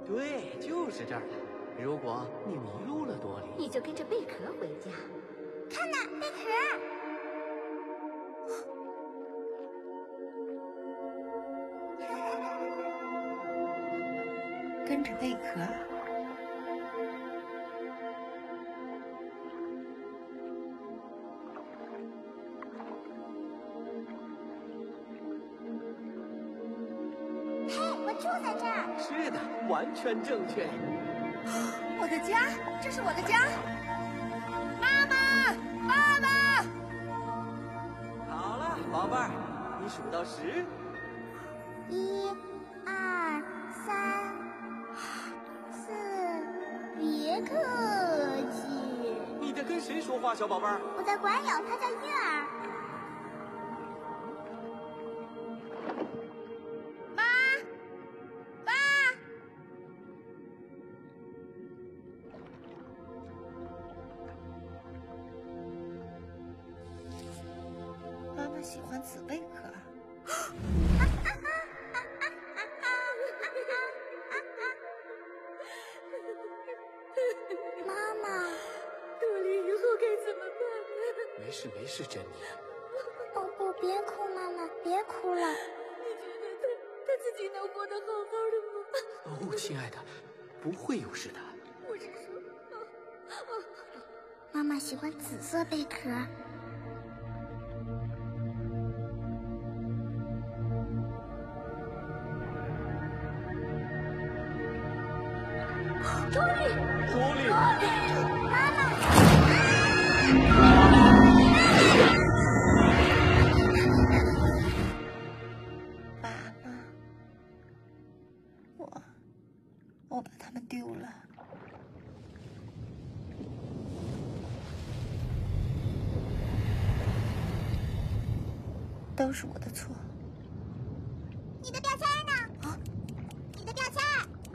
对，就是这儿。如果你迷路了，多利，你就跟着贝壳回家。看那贝壳。跟着贝壳。完全正确。我的家，这是我的家。妈妈，爸爸。好了，宝贝儿，你数到十。一、二、三、四，别客气。你在跟谁说话，小宝贝儿？我在管养他家月儿。贝壳。都是我的错。你的标签呢？啊你的标签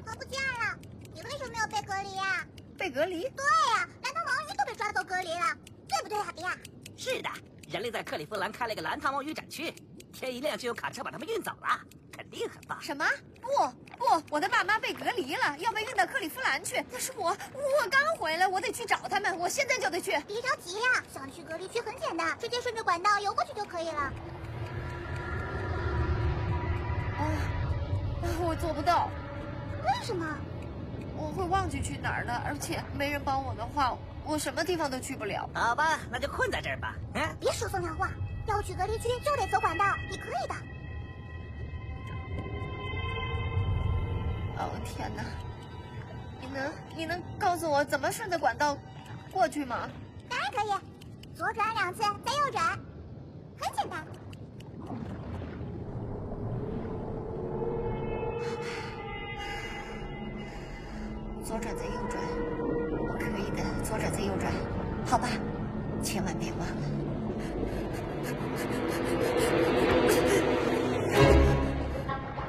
它不见了，你为什么没有被隔离呀、被隔离？对呀、蓝汤王鱼都被抓走隔离了，对不对啊，比亚？是的，人类在克利夫兰开了个蓝汤王鱼展区，天一亮就有卡车把他们运走了，肯定很棒。什么？不不，我的爸妈被隔离了，要被运到克利夫兰去。但是我我刚回来，我得去找他们，我现在就得去。别着急呀、想去隔离区很简单，直接顺着管道游过去就可以了。做不到，为什么？我会忘记去哪儿呢，而且没人帮我的话，我什么地方都去不了。好吧，那就困在这儿吧。嗯，别说风凉话，要去隔离区就得走管道，你可以的。哦天哪！你能你能告诉我怎么顺着管道过去吗？当然可以，左转两次，再右转，很简单。左转再右转，可以的。左转再右转，好吧，千万别忘了。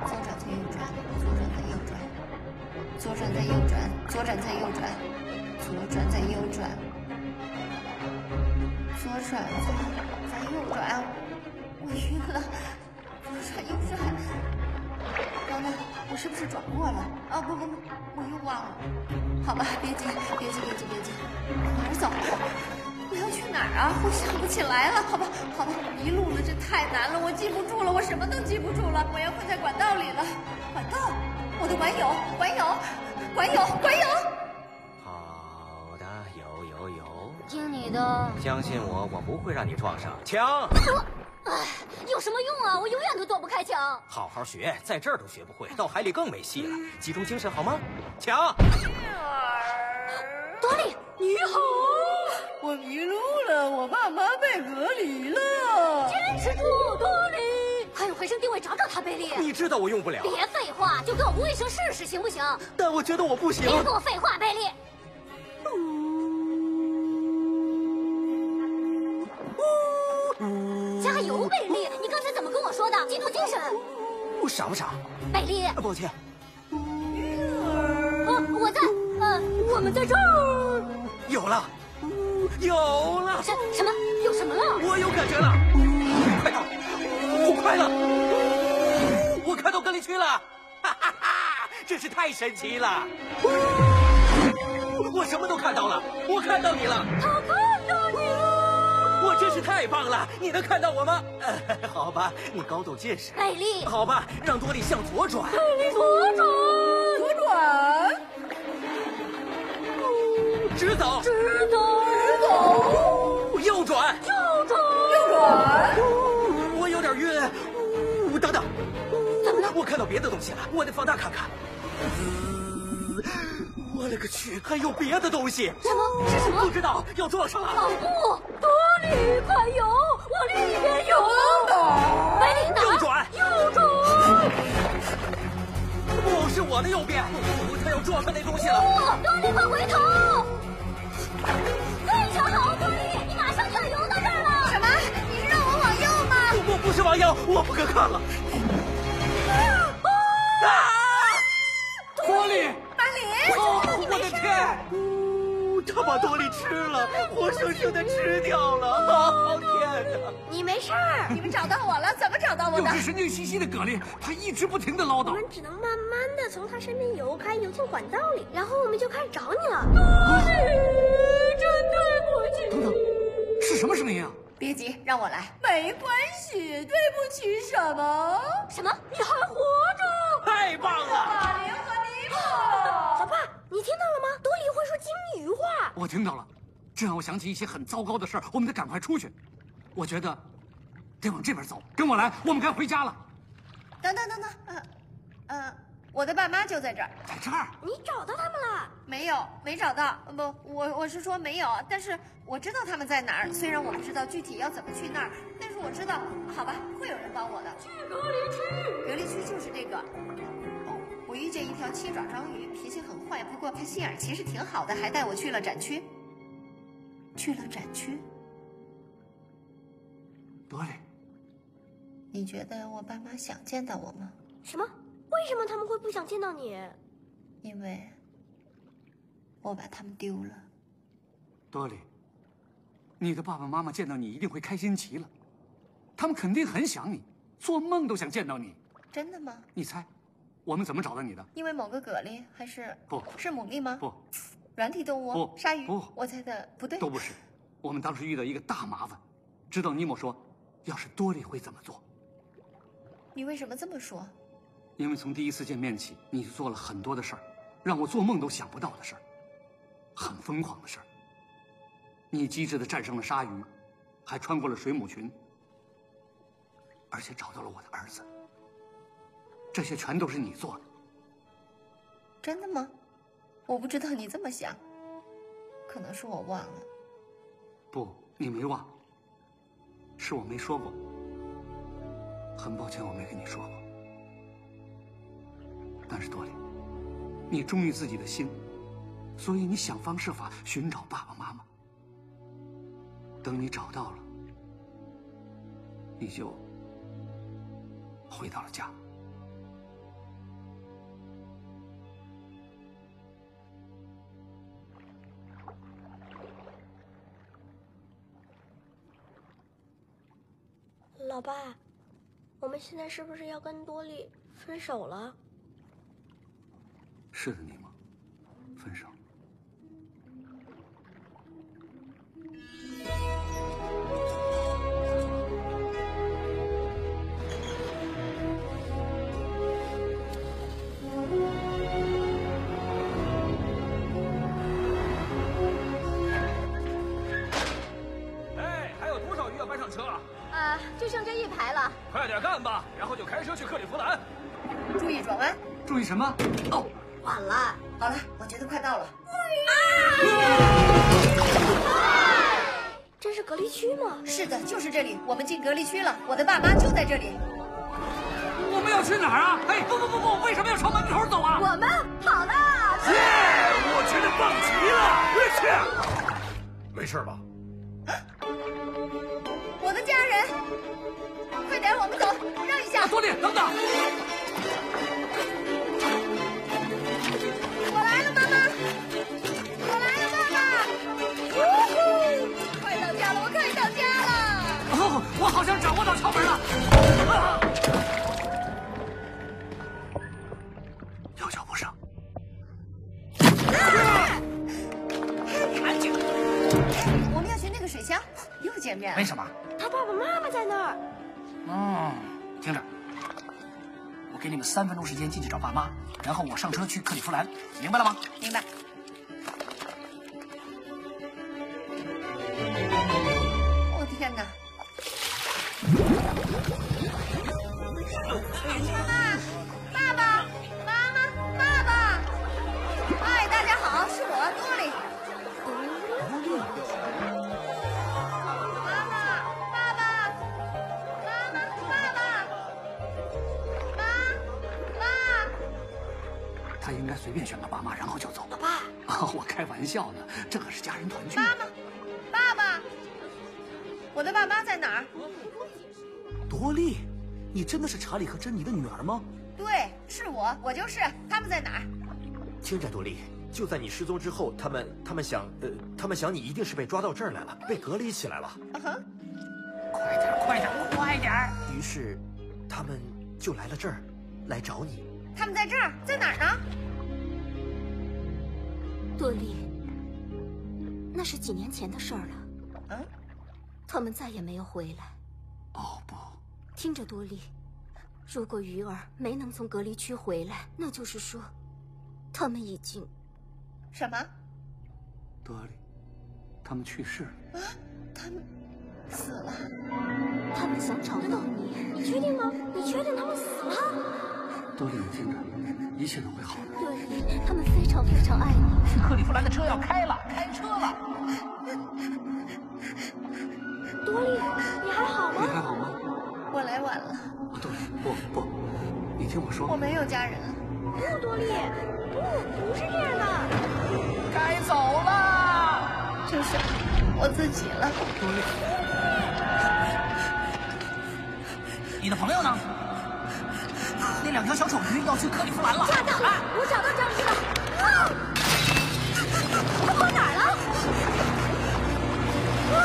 左转再右转，左转再右转，左转再右转，左转再右转，左转再右转，左转再再右转，我晕了，左转右转。等等，我是不是转过了？啊不不不，我又忘了。好吧，别急，别急，别急，别急，哪儿走？我要去哪儿啊？我想不起来了。好吧，好吧，迷路了，这太难了，我记不住了，我什么都记不住了，我要困在管道里了。管道，我的管友，管友，管友，管友。好的，有有有，听你的。相信我，我不会让你撞上枪。唉，有什么用啊？我永远都躲不开枪。好好学，在这儿都学不会，到海里更没戏了。集中精神好吗？抢！多莉，你好。我迷路了，我爸妈被隔离了。坚持住，多莉。快用回声定位找找他，贝利。你知道我用不了。别废话，就给我卫生试试行不行？但我觉得我不行。别跟我废话，贝利。加油，贝利！你刚才怎么跟我说的？集中精神。我傻不傻？贝利，抱歉。啊，我在，呃，我们在这儿。有了，有了。什什么？有什么了？我有感觉了，快到，我快了，我看到隔离区了，哈哈哈！真是太神奇了。我什么都看到了，我看到你了。他看到你了。我真是太棒了！你能看到我吗？呃，好吧，你高度近视。美丽，好吧，让多莉向左转。贝利，左转，左转，直走，直走，直走，右转，右转，右转。我有点晕。等等，怎么了？我看到别的东西了，我得放大看看。我勒个去，还有别的东西！什么？是什么？不知道，要撞上了！老布，多莉，快游，往另一边游！等不是我的右边，不，他要撞上那东西了。多利，快回头！非常好，多利，你马上就要游到这儿了。什么？你是让我往右吗？不不不是往右，我不敢看了。啊！多利，班里，哦，我的天！呜，他把多利吃了，活生生的吃掉了！哦天哪！你没事儿，你们找到我了？怎么找到我的？又是神经兮兮的蛤蜊，他一直不停的唠叨。我们只能慢慢的从他身边游开，游进管道里，然后我们就开始找你了。多利，真对不起。等等，是什么声音啊？别急，让我来。没关系，对不起什么？什么？你还活着？太棒了！马林和尼莫，老爸，你听到了吗？多利会说鲸鱼话。我听到了，这让我想起一些很糟糕的事儿，我们得赶快出去。我觉得得往这边走，跟我来，我们该回家了。等等等等，呃，呃，我的爸妈就在这儿。在这儿？你找到他们了？没有，没找到。不，我我是说没有，但是我知道他们在哪儿。虽然我不知道具体要怎么去那儿，但是我知道，好吧，会有人帮我的。去隔离区。隔离区就是这个。哦，我遇见一条七爪章鱼，脾气很坏，不过它心眼其实挺好的，还带我去了展区。去了展区。多利，你觉得我爸妈想见到我吗？什么？为什么他们会不想见到你？因为我把他们丢了。多里，你的爸爸妈妈见到你一定会开心极了，他们肯定很想你，做梦都想见到你。真的吗？你猜，我们怎么找到你的？因为某个蛤蜊，还是不是牡蛎吗？不，软体动物，不鲨鱼，不我猜的不对，都不是。我们当时遇到一个大麻烦，知道尼莫说，要是多利会怎么做？你为什么这么说？因为从第一次见面起，你就做了很多的事儿，让我做梦都想不到的事儿，很疯狂的事儿。你机智的战胜了鲨鱼，还穿过了水母群，而且找到了我的儿子。这些全都是你做的。真的吗？我不知道你这么想，可能是我忘了。不，你没忘，是我没说过。很抱歉，我没跟你说过。但是多莉，你忠于自己的心，所以你想方设法寻找爸爸妈妈。等你找到了，你就回到了家。老爸，我们现在是不是要跟多莉分手了？是的，你吗，什么？哦，晚了。好了，我觉得快到了。这是隔离区吗？是的，就是这里。我们进隔离区了，我的爸妈就在这里。我们要去哪儿啊？哎，不不不不，为什么要朝门口走啊？我们跑了。耶！我觉得棒极了。去。没事吧？我的家人，快点，我们走，让一下。多莉，等等。好像掌握到窍门了。啊！有脚步声。我们要去那个水箱，又见面了。没什么。他爸爸妈妈在那儿。嗯，听着，我给你们三分钟时间进去找爸妈，然后我上车去克利夫兰，明白了吗？明白。你真的是查理和珍妮的女儿吗？对，是我，我就是。他们在哪儿？听着，多莉，就在你失踪之后，他们他们想，呃，他们想你一定是被抓到这儿来了，被隔离起来了。啊哈，快点，快点，快点！于是，他们就来了这儿，来找你。他们在这儿，在哪儿呢？多莉，那是几年前的事儿了。嗯，他们再也没有回来。哦不，听着，多莉，如果鱼儿没能从隔离区回来，那就是说，他们已经什么？多莉，他们去世了。啊，他们死了。他们想找到你，你确定吗？你确定他们死了？多莉，你听着，一切都会好的。多莉，他们非常非常爱你。克利夫兰的车要开了，开车了。多莉，你还好吗？你还好吗？我来晚了。啊，多莉，不不，你听我说。我没有家人。不，多丽，不，不是这样的。该走了。就是我自己了。多丽，你的朋友呢？那两条小丑鱼要去克利夫兰了。抓到了！我找到章鱼了。啊！他跑哪儿了？我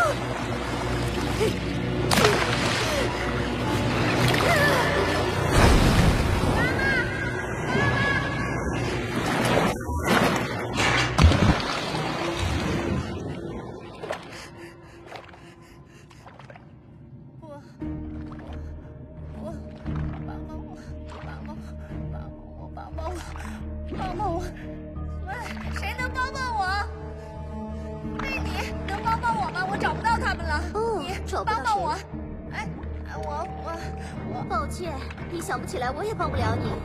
放不了你。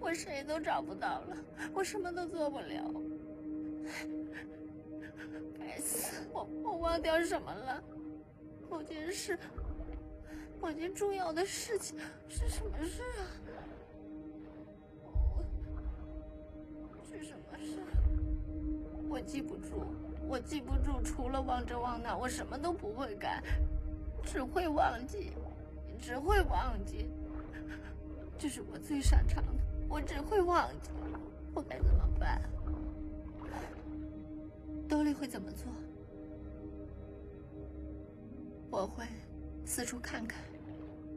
我谁都找不到了，我什么都做不了。该死，我我忘掉什么了？某件事，某件重要的事情是什么事啊？是什么事？我记不住，我记不住，除了忘这忘那，我什么都不会干，只会忘记，只会忘记。这是我最擅长的，我只会忘记，我该怎么办？多莉会怎么做？我会四处看看，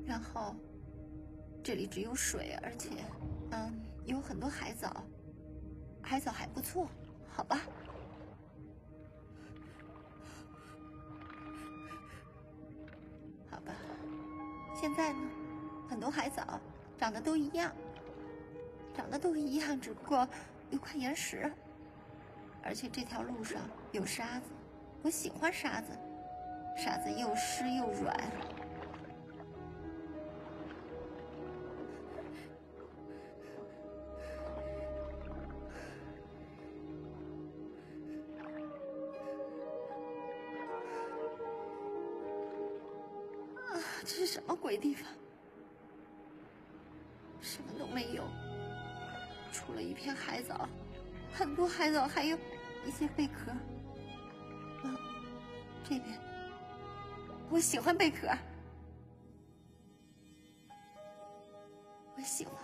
然后这里只有水，而且，嗯，有很多海藻，海藻还不错，好吧？好吧，现在呢，很多海藻。长得都一样，长得都一样，只不过有块岩石，而且这条路上有沙子，我喜欢沙子，沙子又湿又软。啊，这是什么鬼地方？了一片海藻，很多海藻，还有一些贝壳。啊，这边，我喜欢贝壳，我喜欢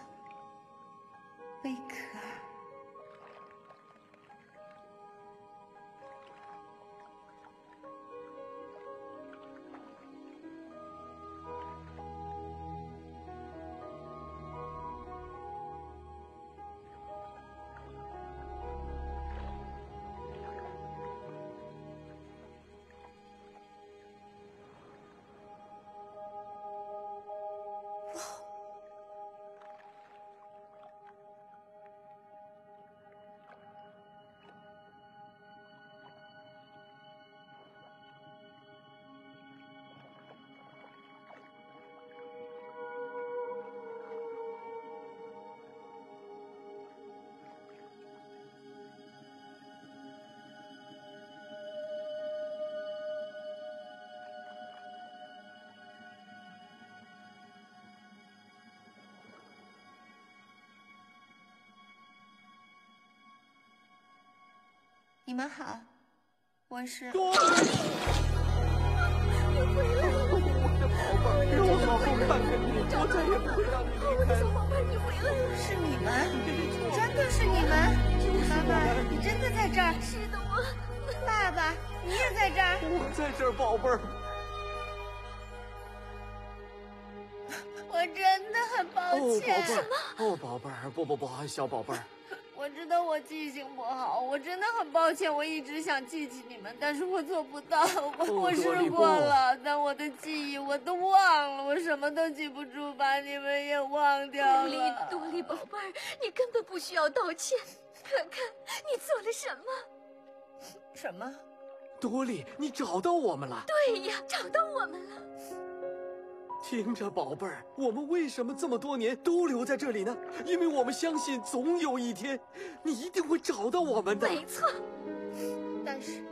你们好，我是。你回来了，我的宝贝儿，让我好好看看你，我再也不会让你离开。小宝贝儿，你回来了，是你们，真的是你们。妈妈，你真的在这儿？是的，我。爸爸，你也在这儿？我在这儿，宝贝儿。我真的很抱歉。什么？哦，宝贝儿，不不不，小宝贝儿。道我记性不好，我真的很抱歉。我一直想记起你们，但是我做不到。我我试过了，但我的记忆我都忘了，我什么都记不住，把你们也忘掉了。多莉，多莉宝贝儿，你根本不需要道歉。看看你做了什么？什么？多莉，你找到我们了？对呀，找到我们了。听着，宝贝儿，我们为什么这么多年都留在这里呢？因为我们相信，总有一天，你一定会找到我们的。没错。但是，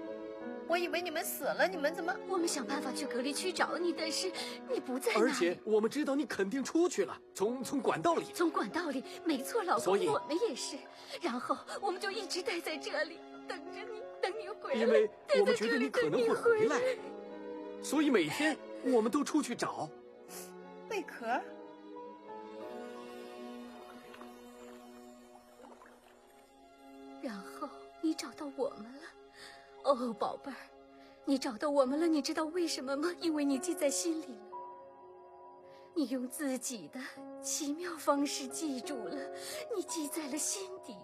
我以为你们死了，你们怎么？我们想办法去隔离区找你，但是你不在而且我们知道你肯定出去了，从从管道里。从管道里，没错，老公。所以我们也是。然后我们就一直待在这里，等着你，等你回来。因为我们觉得你可能会回来，所以每天我们都出去找。贝壳。然后你找到我们了，哦，宝贝儿，你找到我们了。你知道为什么吗？因为你记在心里了。你用自己的奇妙方式记住了，你记在了心底。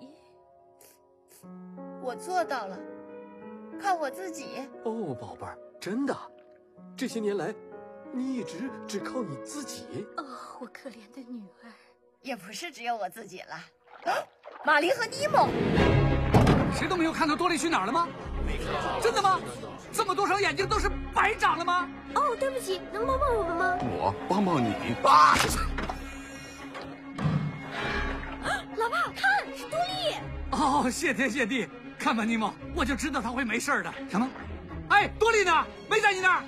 我做到了，靠我自己。哦，宝贝儿，真的，这些年来。你一直只靠你自己哦，我可怜的女儿，也不是只有我自己了。啊玛丽和尼莫，谁都没有看到多利去哪儿了吗？没看到。真的吗？这么多双眼睛都是白长了吗？哦，对不起，能帮帮我们吗？我帮帮你啊！老爸，看，是多利。哦，谢天谢地，看吧，尼莫，我就知道他会没事的。什么？哎，多利呢？没在你那儿。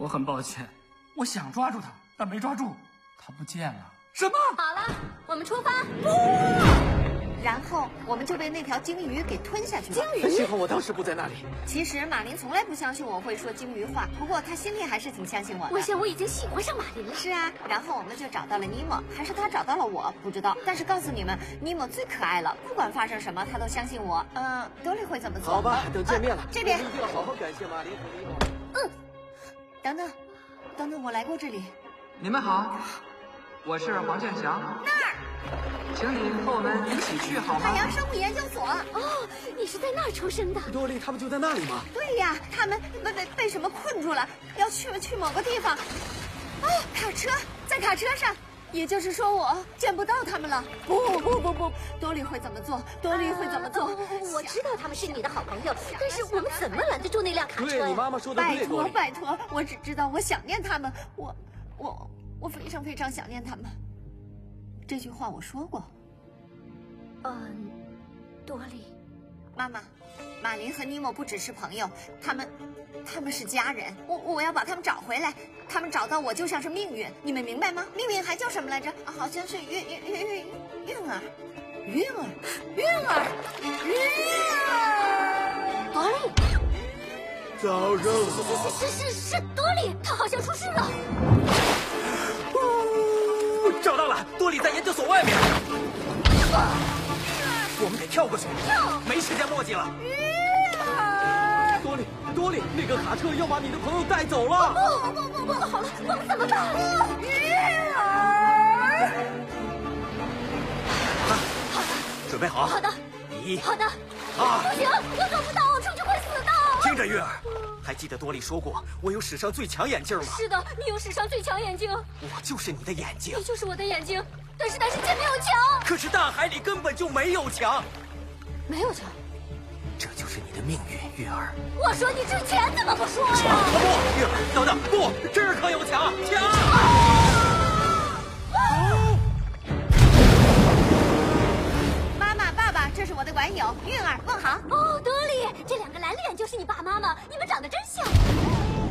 我很抱歉，我想抓住他，但没抓住，他不见了。什么？好了，我们出发。不，然后我们就被那条鲸鱼给吞下去了。鲸鱼？幸好我当时不在那里。其实马林从来不相信我会说鲸鱼话，不过他心里还是挺相信我的。我想我已经喜欢上马林了。是啊，然后我们就找到了尼莫，还是他找到了我，不知道。但是告诉你们，尼莫最可爱了，不管发生什么，他都相信我。嗯，德利会怎么做？好吧，等见面了，这边一定要好好感谢马林和尼莫。嗯，等等。等等，我来过这里。你们好，我是黄建祥。那儿，请你和我们一起去好吗？海洋生物研究所。哦，你是在那儿出生的？多利他们就在那里吗？对呀，他们被被被什么困住了，要去去某个地方。哦，卡车在卡车上，也就是说我见不到他们了。不不不不，多利会怎么做？多利会怎么做？我知道他们是你的好朋友，但是我们怎么拦得住那辆卡车？对你妈妈说的对，拜托拜托，我只知道我想念他们，我我我非常非常想念他们。这句话我说过。嗯，多莉，妈妈，马林和尼莫不只是朋友，他们他们是家人。我我要把他们找回来，他们找到我就像是命运，你们明白吗？命运还叫什么来着？好像是运运运运运儿，运儿，运儿，运儿。哎，早上好。是是是是多利，他好像出事了。找到了，多利在研究所外面。我们得跳过去，跳，没时间墨迹了。多利，多利，那个卡车要把你的朋友带走了。不不不不，好了，我们怎么办？鱼儿。好的，准备好。好的，一，好的。二，不行，我做不到，我出去会死的。听着，月儿，还记得多利说过我有史上最强眼镜吗？是的，你有史上最强眼镜。我就是你的眼睛。你就是我的眼睛。但是但是界没有墙，可是大海里根本就没有墙，没有墙，这就是你的命运，月儿。我说你之前怎么不说呀？不，月儿，等等，不，这儿可有墙，墙！妈妈、爸爸，这是我的管友韵儿，问好。哦，多利，这两个蓝脸就是你爸妈吗？你们长得真像。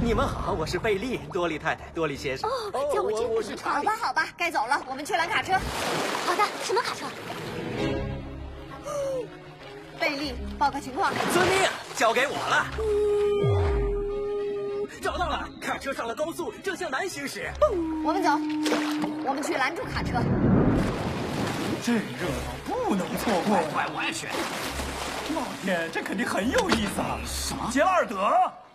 你们好，我是贝利，多利太太，多利先生。哦，叫我我是查理。好吧，好吧，该走了，我们去拦卡车。好的，什么卡车？贝利，报告情况。遵命，交给我了。找到了，卡车上了高速，正向南行驶。我们走，我们去拦住卡车。这热闹不能错过。快，我也去。老天，这肯定很有意思啊！什么？杰拉尔德，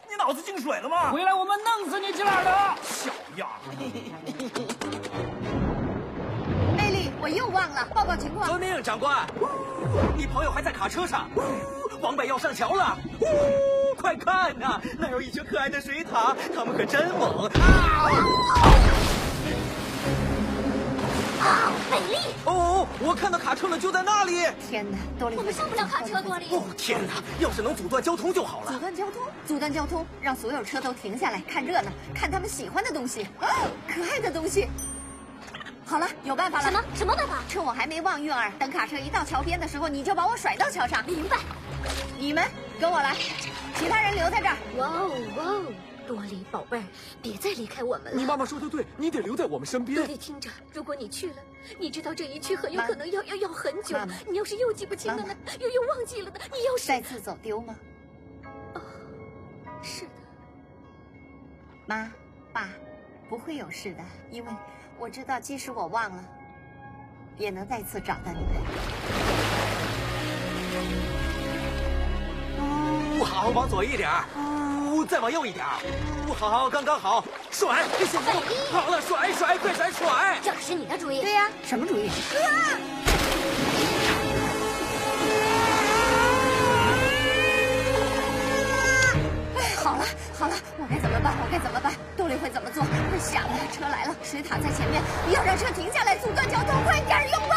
你脑子进水了吗？回来，我们弄死你，杰拉尔德！小样！我又忘了报告情况。遵命，长官。你朋友还在卡车上，往北要上桥了。快看呐，那有一群可爱的水獭，它们可真猛！啊，啊美丽！哦，我看到卡车了，就在那里。天哪，多利，我们上不了卡车，多利。哦，天哪！要是能阻断交通就好了。阻断交通，阻断交通，让所有车都停下来看热闹，看他们喜欢的东西，可爱的东西。好了，有办法了。什么？什么办法？趁我还没忘，韵儿，等卡车一到桥边的时候，你就把我甩到桥上。明白。你们跟我来，其他人留在这儿。哇哦哇哦！多莉宝贝儿，别再离开我们了。你妈妈说的对，你得留在我们身边。多莉，听着，如果你去了，你知道这一去很有可能要要要很久。你要是又记不清了呢？又又忘记了呢？你要是再次走丢吗？哦，是的。妈，爸，不会有事的，因为我知道，即使我忘了，也能再次找到你们。呜，好，往左一点。呜，再往右一点。呜，好，刚刚好。甩，好了，甩甩，快甩甩！这可是你的主意。对呀，什么主意？哎，好了好了，我该怎么办？我该怎么办？豆莉会怎么做？快想啊，车来了，水塔在前面，要让车停下来，阻断交通，快点拥抱！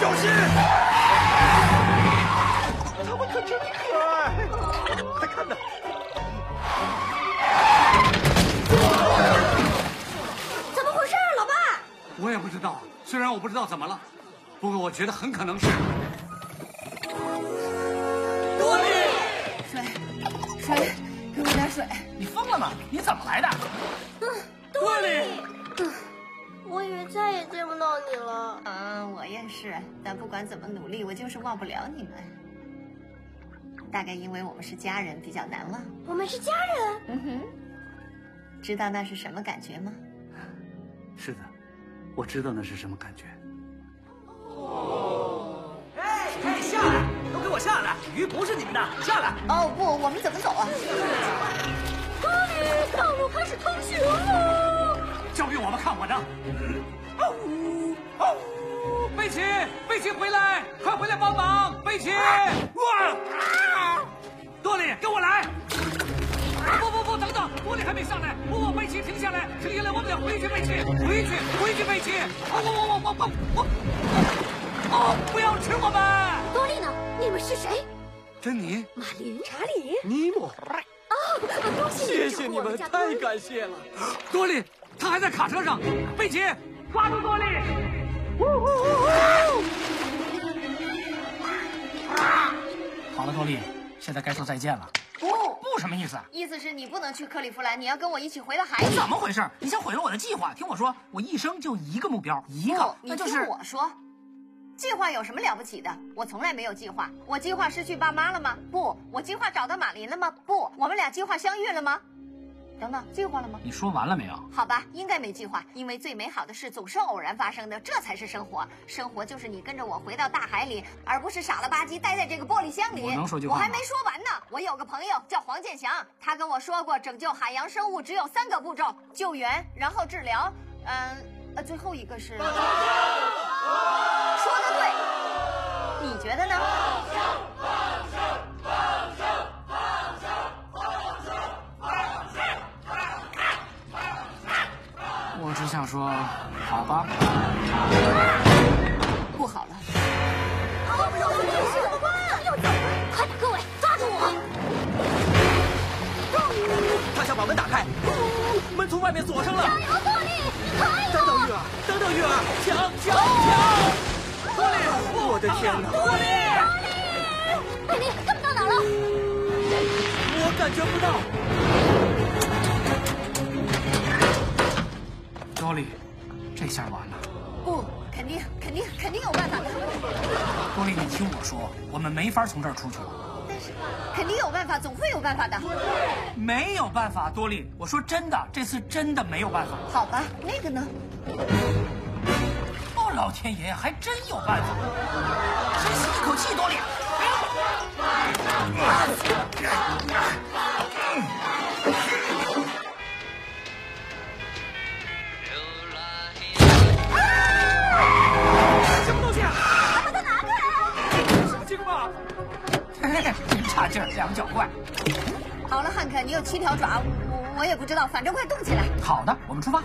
小心！他们可真可爱，快看呐！怎么回事，老爸？我也不知道，虽然我不知道怎么了，不过我觉得很可能是。水，给我点水！你疯了吗？你怎么来的？嗯，多莉。我以为再也见不到你了。嗯，我也是。但不管怎么努力，我就是忘不了你们。大概因为我们是家人，比较难忘。我们是家人。嗯哼。知道那是什么感觉吗？是的，我知道那是什么感觉。哦。鱼不是你们的，下来！哦不，我们怎么走啊？多莉，道路开始通行了。交给我们看我的。哦呜哦呜！贝奇，贝奇回来，快回来帮忙！贝奇，哇！多莉，跟我来！不不不，等等，多莉还没上来。不，贝奇，停下来，停下来，我们得回去，贝奇，回去，回去，贝奇！我我我我我我我！哦，不要吃我们！多莉呢？你们是谁？珍妮、马林、查理、尼莫。哦，恭喜谢谢你们，太感谢了。多莉。他还在卡车上，贝奇，抓住多莉！好了，多莉，现在该说再见了。不，不什么意思？意思是你不能去克利夫兰，你要跟我一起回到海里。怎么回事？你想毁了我的计划？听我说，我一生就一个目标，一个，那就是我说。计划有什么了不起的？我从来没有计划。我计划失去爸妈了吗？不。我计划找到马林了吗？不。我们俩计划相遇了吗？等等，计划了吗？你说完了没有？好吧，应该没计划，因为最美好的事总是偶然发生的，这才是生活。生活就是你跟着我回到大海里，而不是傻了吧唧待在这个玻璃箱里。我能说句话我还没说完呢。我有个朋友叫黄建祥，他跟我说过，拯救海洋生物只有三个步骤：救援，然后治疗，嗯，呃，最后一个是。说的对，你觉得呢？我只想说，好吧。不好了！哦，不要走！怎么办？要走！快点，各位，抓住我！他想把门打开，门从外面锁上了。等等，玉儿，等等，玉儿，抢抢抢！多莉，我的天哪！多莉，多莉，贝利，他们到哪了？我感觉不到。多莉，这下完了。不，肯定肯定肯定有办法的，多利，你听我说，我们没法从这儿出去，了肯定有办法，总会有办法的。没有办法。多莉，我说真的，这次真的没有办法。好吧，那个呢？哦，老天爷，还真有办法！深吸一口气，多利。什么东西啊？把它拿开！什么情况？真差劲儿，两脚怪。好了，汉克，你有七条爪，我我也不知道，反正快动起来。好的，我们出发。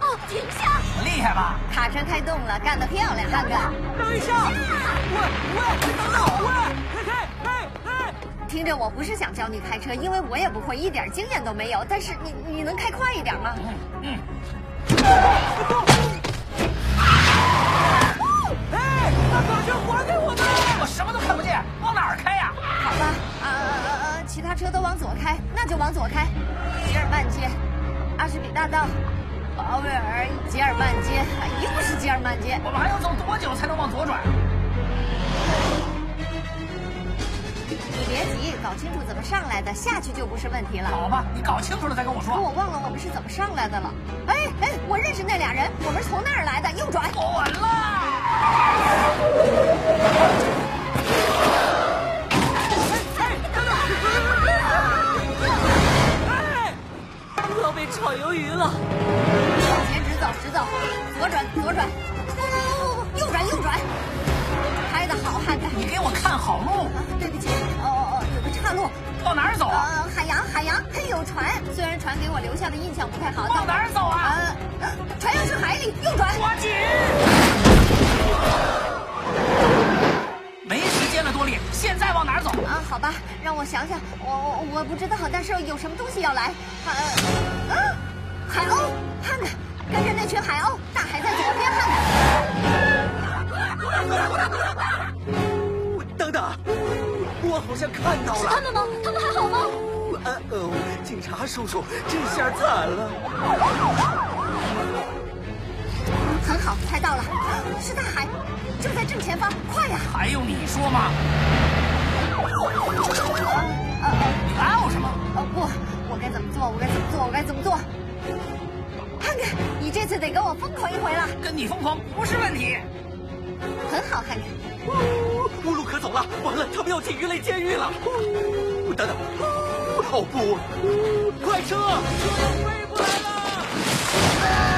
哦，停下！厉害吧？卡车开动了，干得漂亮，汉克。等一下！喂喂，等等！喂，嘿嘿嘿！听着，我不是想教你开车，因为我也不会，一点经验都没有。但是你你能开快一点吗？嗯嗯。哎，还给我们！我什么都看不见，往哪儿开呀？好吧，啊呃呃，其他车都往左开，那就往左开。吉尔曼街，阿什比大道，鲍威尔，吉尔曼街，又是吉尔曼街。我们还要走多久才能往左转？你别急，搞清楚怎么上来的，下去就不是问题了。好吧，你搞清楚了再跟我说。可我忘了我们是怎么上来的了。哎哎，我认识那俩人，我们是从那儿来的，右转。我稳了。要被炒鱿鱼了！往前走，直走，左转，左转，右转，右转。开得好，汉克。你给我看好路。对不起，哦哦哦，有个岔路。往哪儿走啊？海洋，海洋，嘿，有船。虽然船给我留下的印象不太好，往哪儿走啊？呃，船要去海里，右转。抓紧！多利，现在往哪儿走？啊，好吧，让我想想，我我我不知道，但是有什么东西要来。呃，啊，海鸥，汉克，跟着那群海鸥，大海在左边，汉克。等等，我好像看到了。是他们吗？他们还好吗？呃哦，警察叔叔，这下惨了。很好，快到了，是大海，就在正前方，快呀！还用你说吗？呃呃，你喊我什么？呃不，我该怎么做？我该怎么做？我该怎么做？汉克，你这次得跟我疯狂一回了。跟你疯狂不是问题。很好，汉克。无路可走了，完了，他们要进鱼类监狱了。等等，哦不，快撤！车要飞过来了。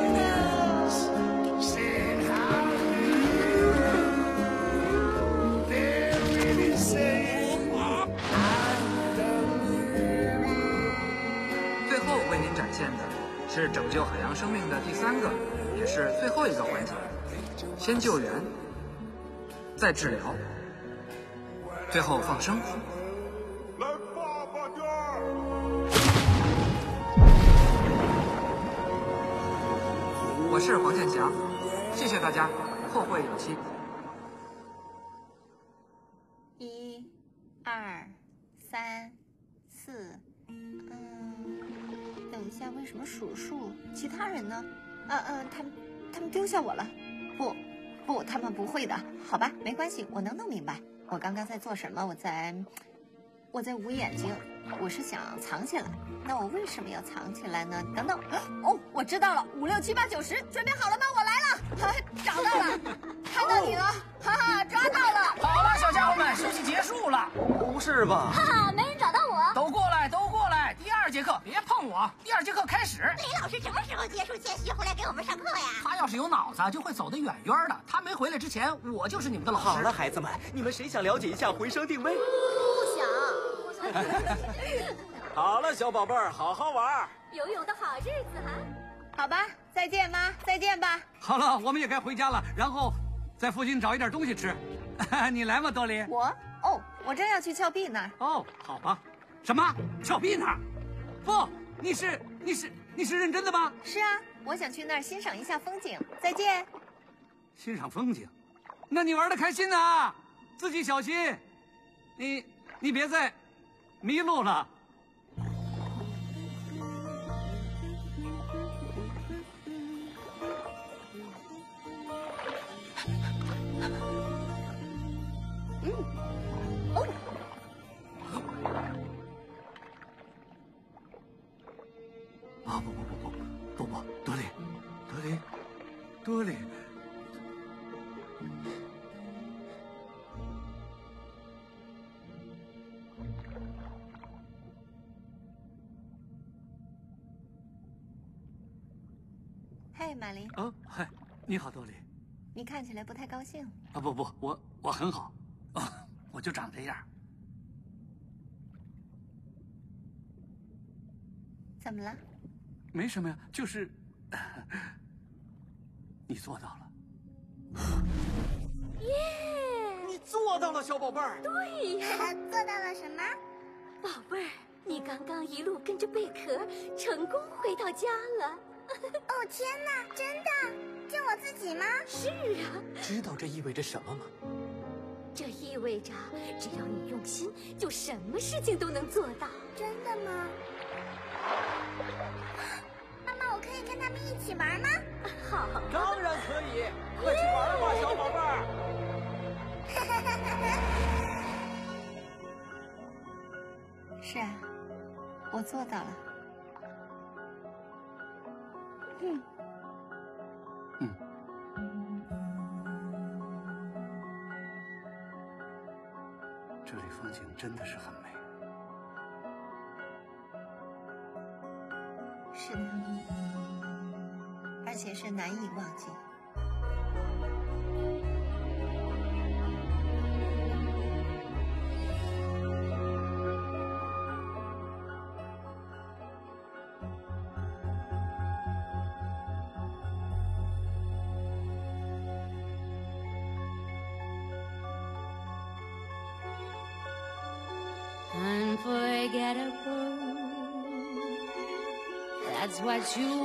展现的是拯救海洋生命的第三个，也是最后一个环节：先救援，再治疗，最后放生。我是黄建翔，谢谢大家，后会有期。其他人呢？呃呃，他们他们丢下我了？不，不，他们不会的。好吧，没关系，我能弄明白。我刚刚在做什么？我在，我在捂眼睛。我是想藏起来。那我为什么要藏起来呢？等等，哦，我知道了，五六七八九十，准备好了吗？我来了，哈，找到了，看到你了，哈哈，抓到了。好了，小家伙们，休息结束了。不是吧？哈哈，没人找到我。都过节课别碰我。第二节课开始。李老师什么时候结束间隙回来给我们上课呀？他要是有脑子，就会走得远远的。他没回来之前，我就是你们的老师。好了，孩子们，你们谁想了解一下回声定位？不想。好了，小宝贝儿，好好玩。游泳的好日子哈。好吧，再见，妈，再见。吧。好了，我们也该回家了，然后在附近找一点东西吃。你来吗，多林？我哦，我正要去峭壁那儿。哦，好吧。什么？峭壁那儿？不，你是你是你是认真的吗？是啊，我想去那儿欣赏一下风景。再见。欣赏风景？那你玩的开心呐，自己小心。你你别再迷路了。德里。嘿，马林。哦，嗨，你好，多莉。你看起来不太高兴。啊不不，我我很好，啊，我就长这样。怎么了？没什么呀，就是你做到了。耶！你做到了，小宝贝儿。对呀，做到了什么？宝贝儿，你刚刚一路跟着贝壳，成功回到家了。哦天哪，真的？就我自己吗？是啊。知道这意味着什么吗？这意味着只要你用心，就什么事情都能做到。真的吗？跟他们一起玩吗？好，当然可以，快去玩吧，小宝贝儿。是啊，我做到了。嗯。嗯。这里风景真的是很而且是难以忘记。Unforgettable. That's what you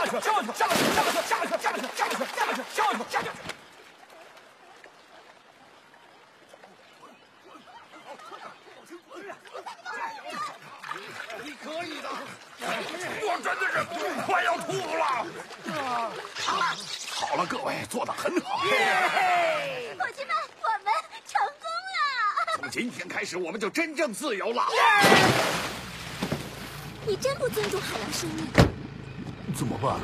下去，下去，下去，下去，下去，下去，下去，下去，下去，下去，下去。你可以的，我真的忍不住，快要吐了。好了，各位做的很好。伙计们，我们成功了！从今天开始，我们就真正自由了。你真不尊重海洋生命。怎么办？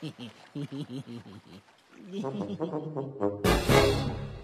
嘿嘿嘿嘿嘿嘿嘿嘿嘿嘿。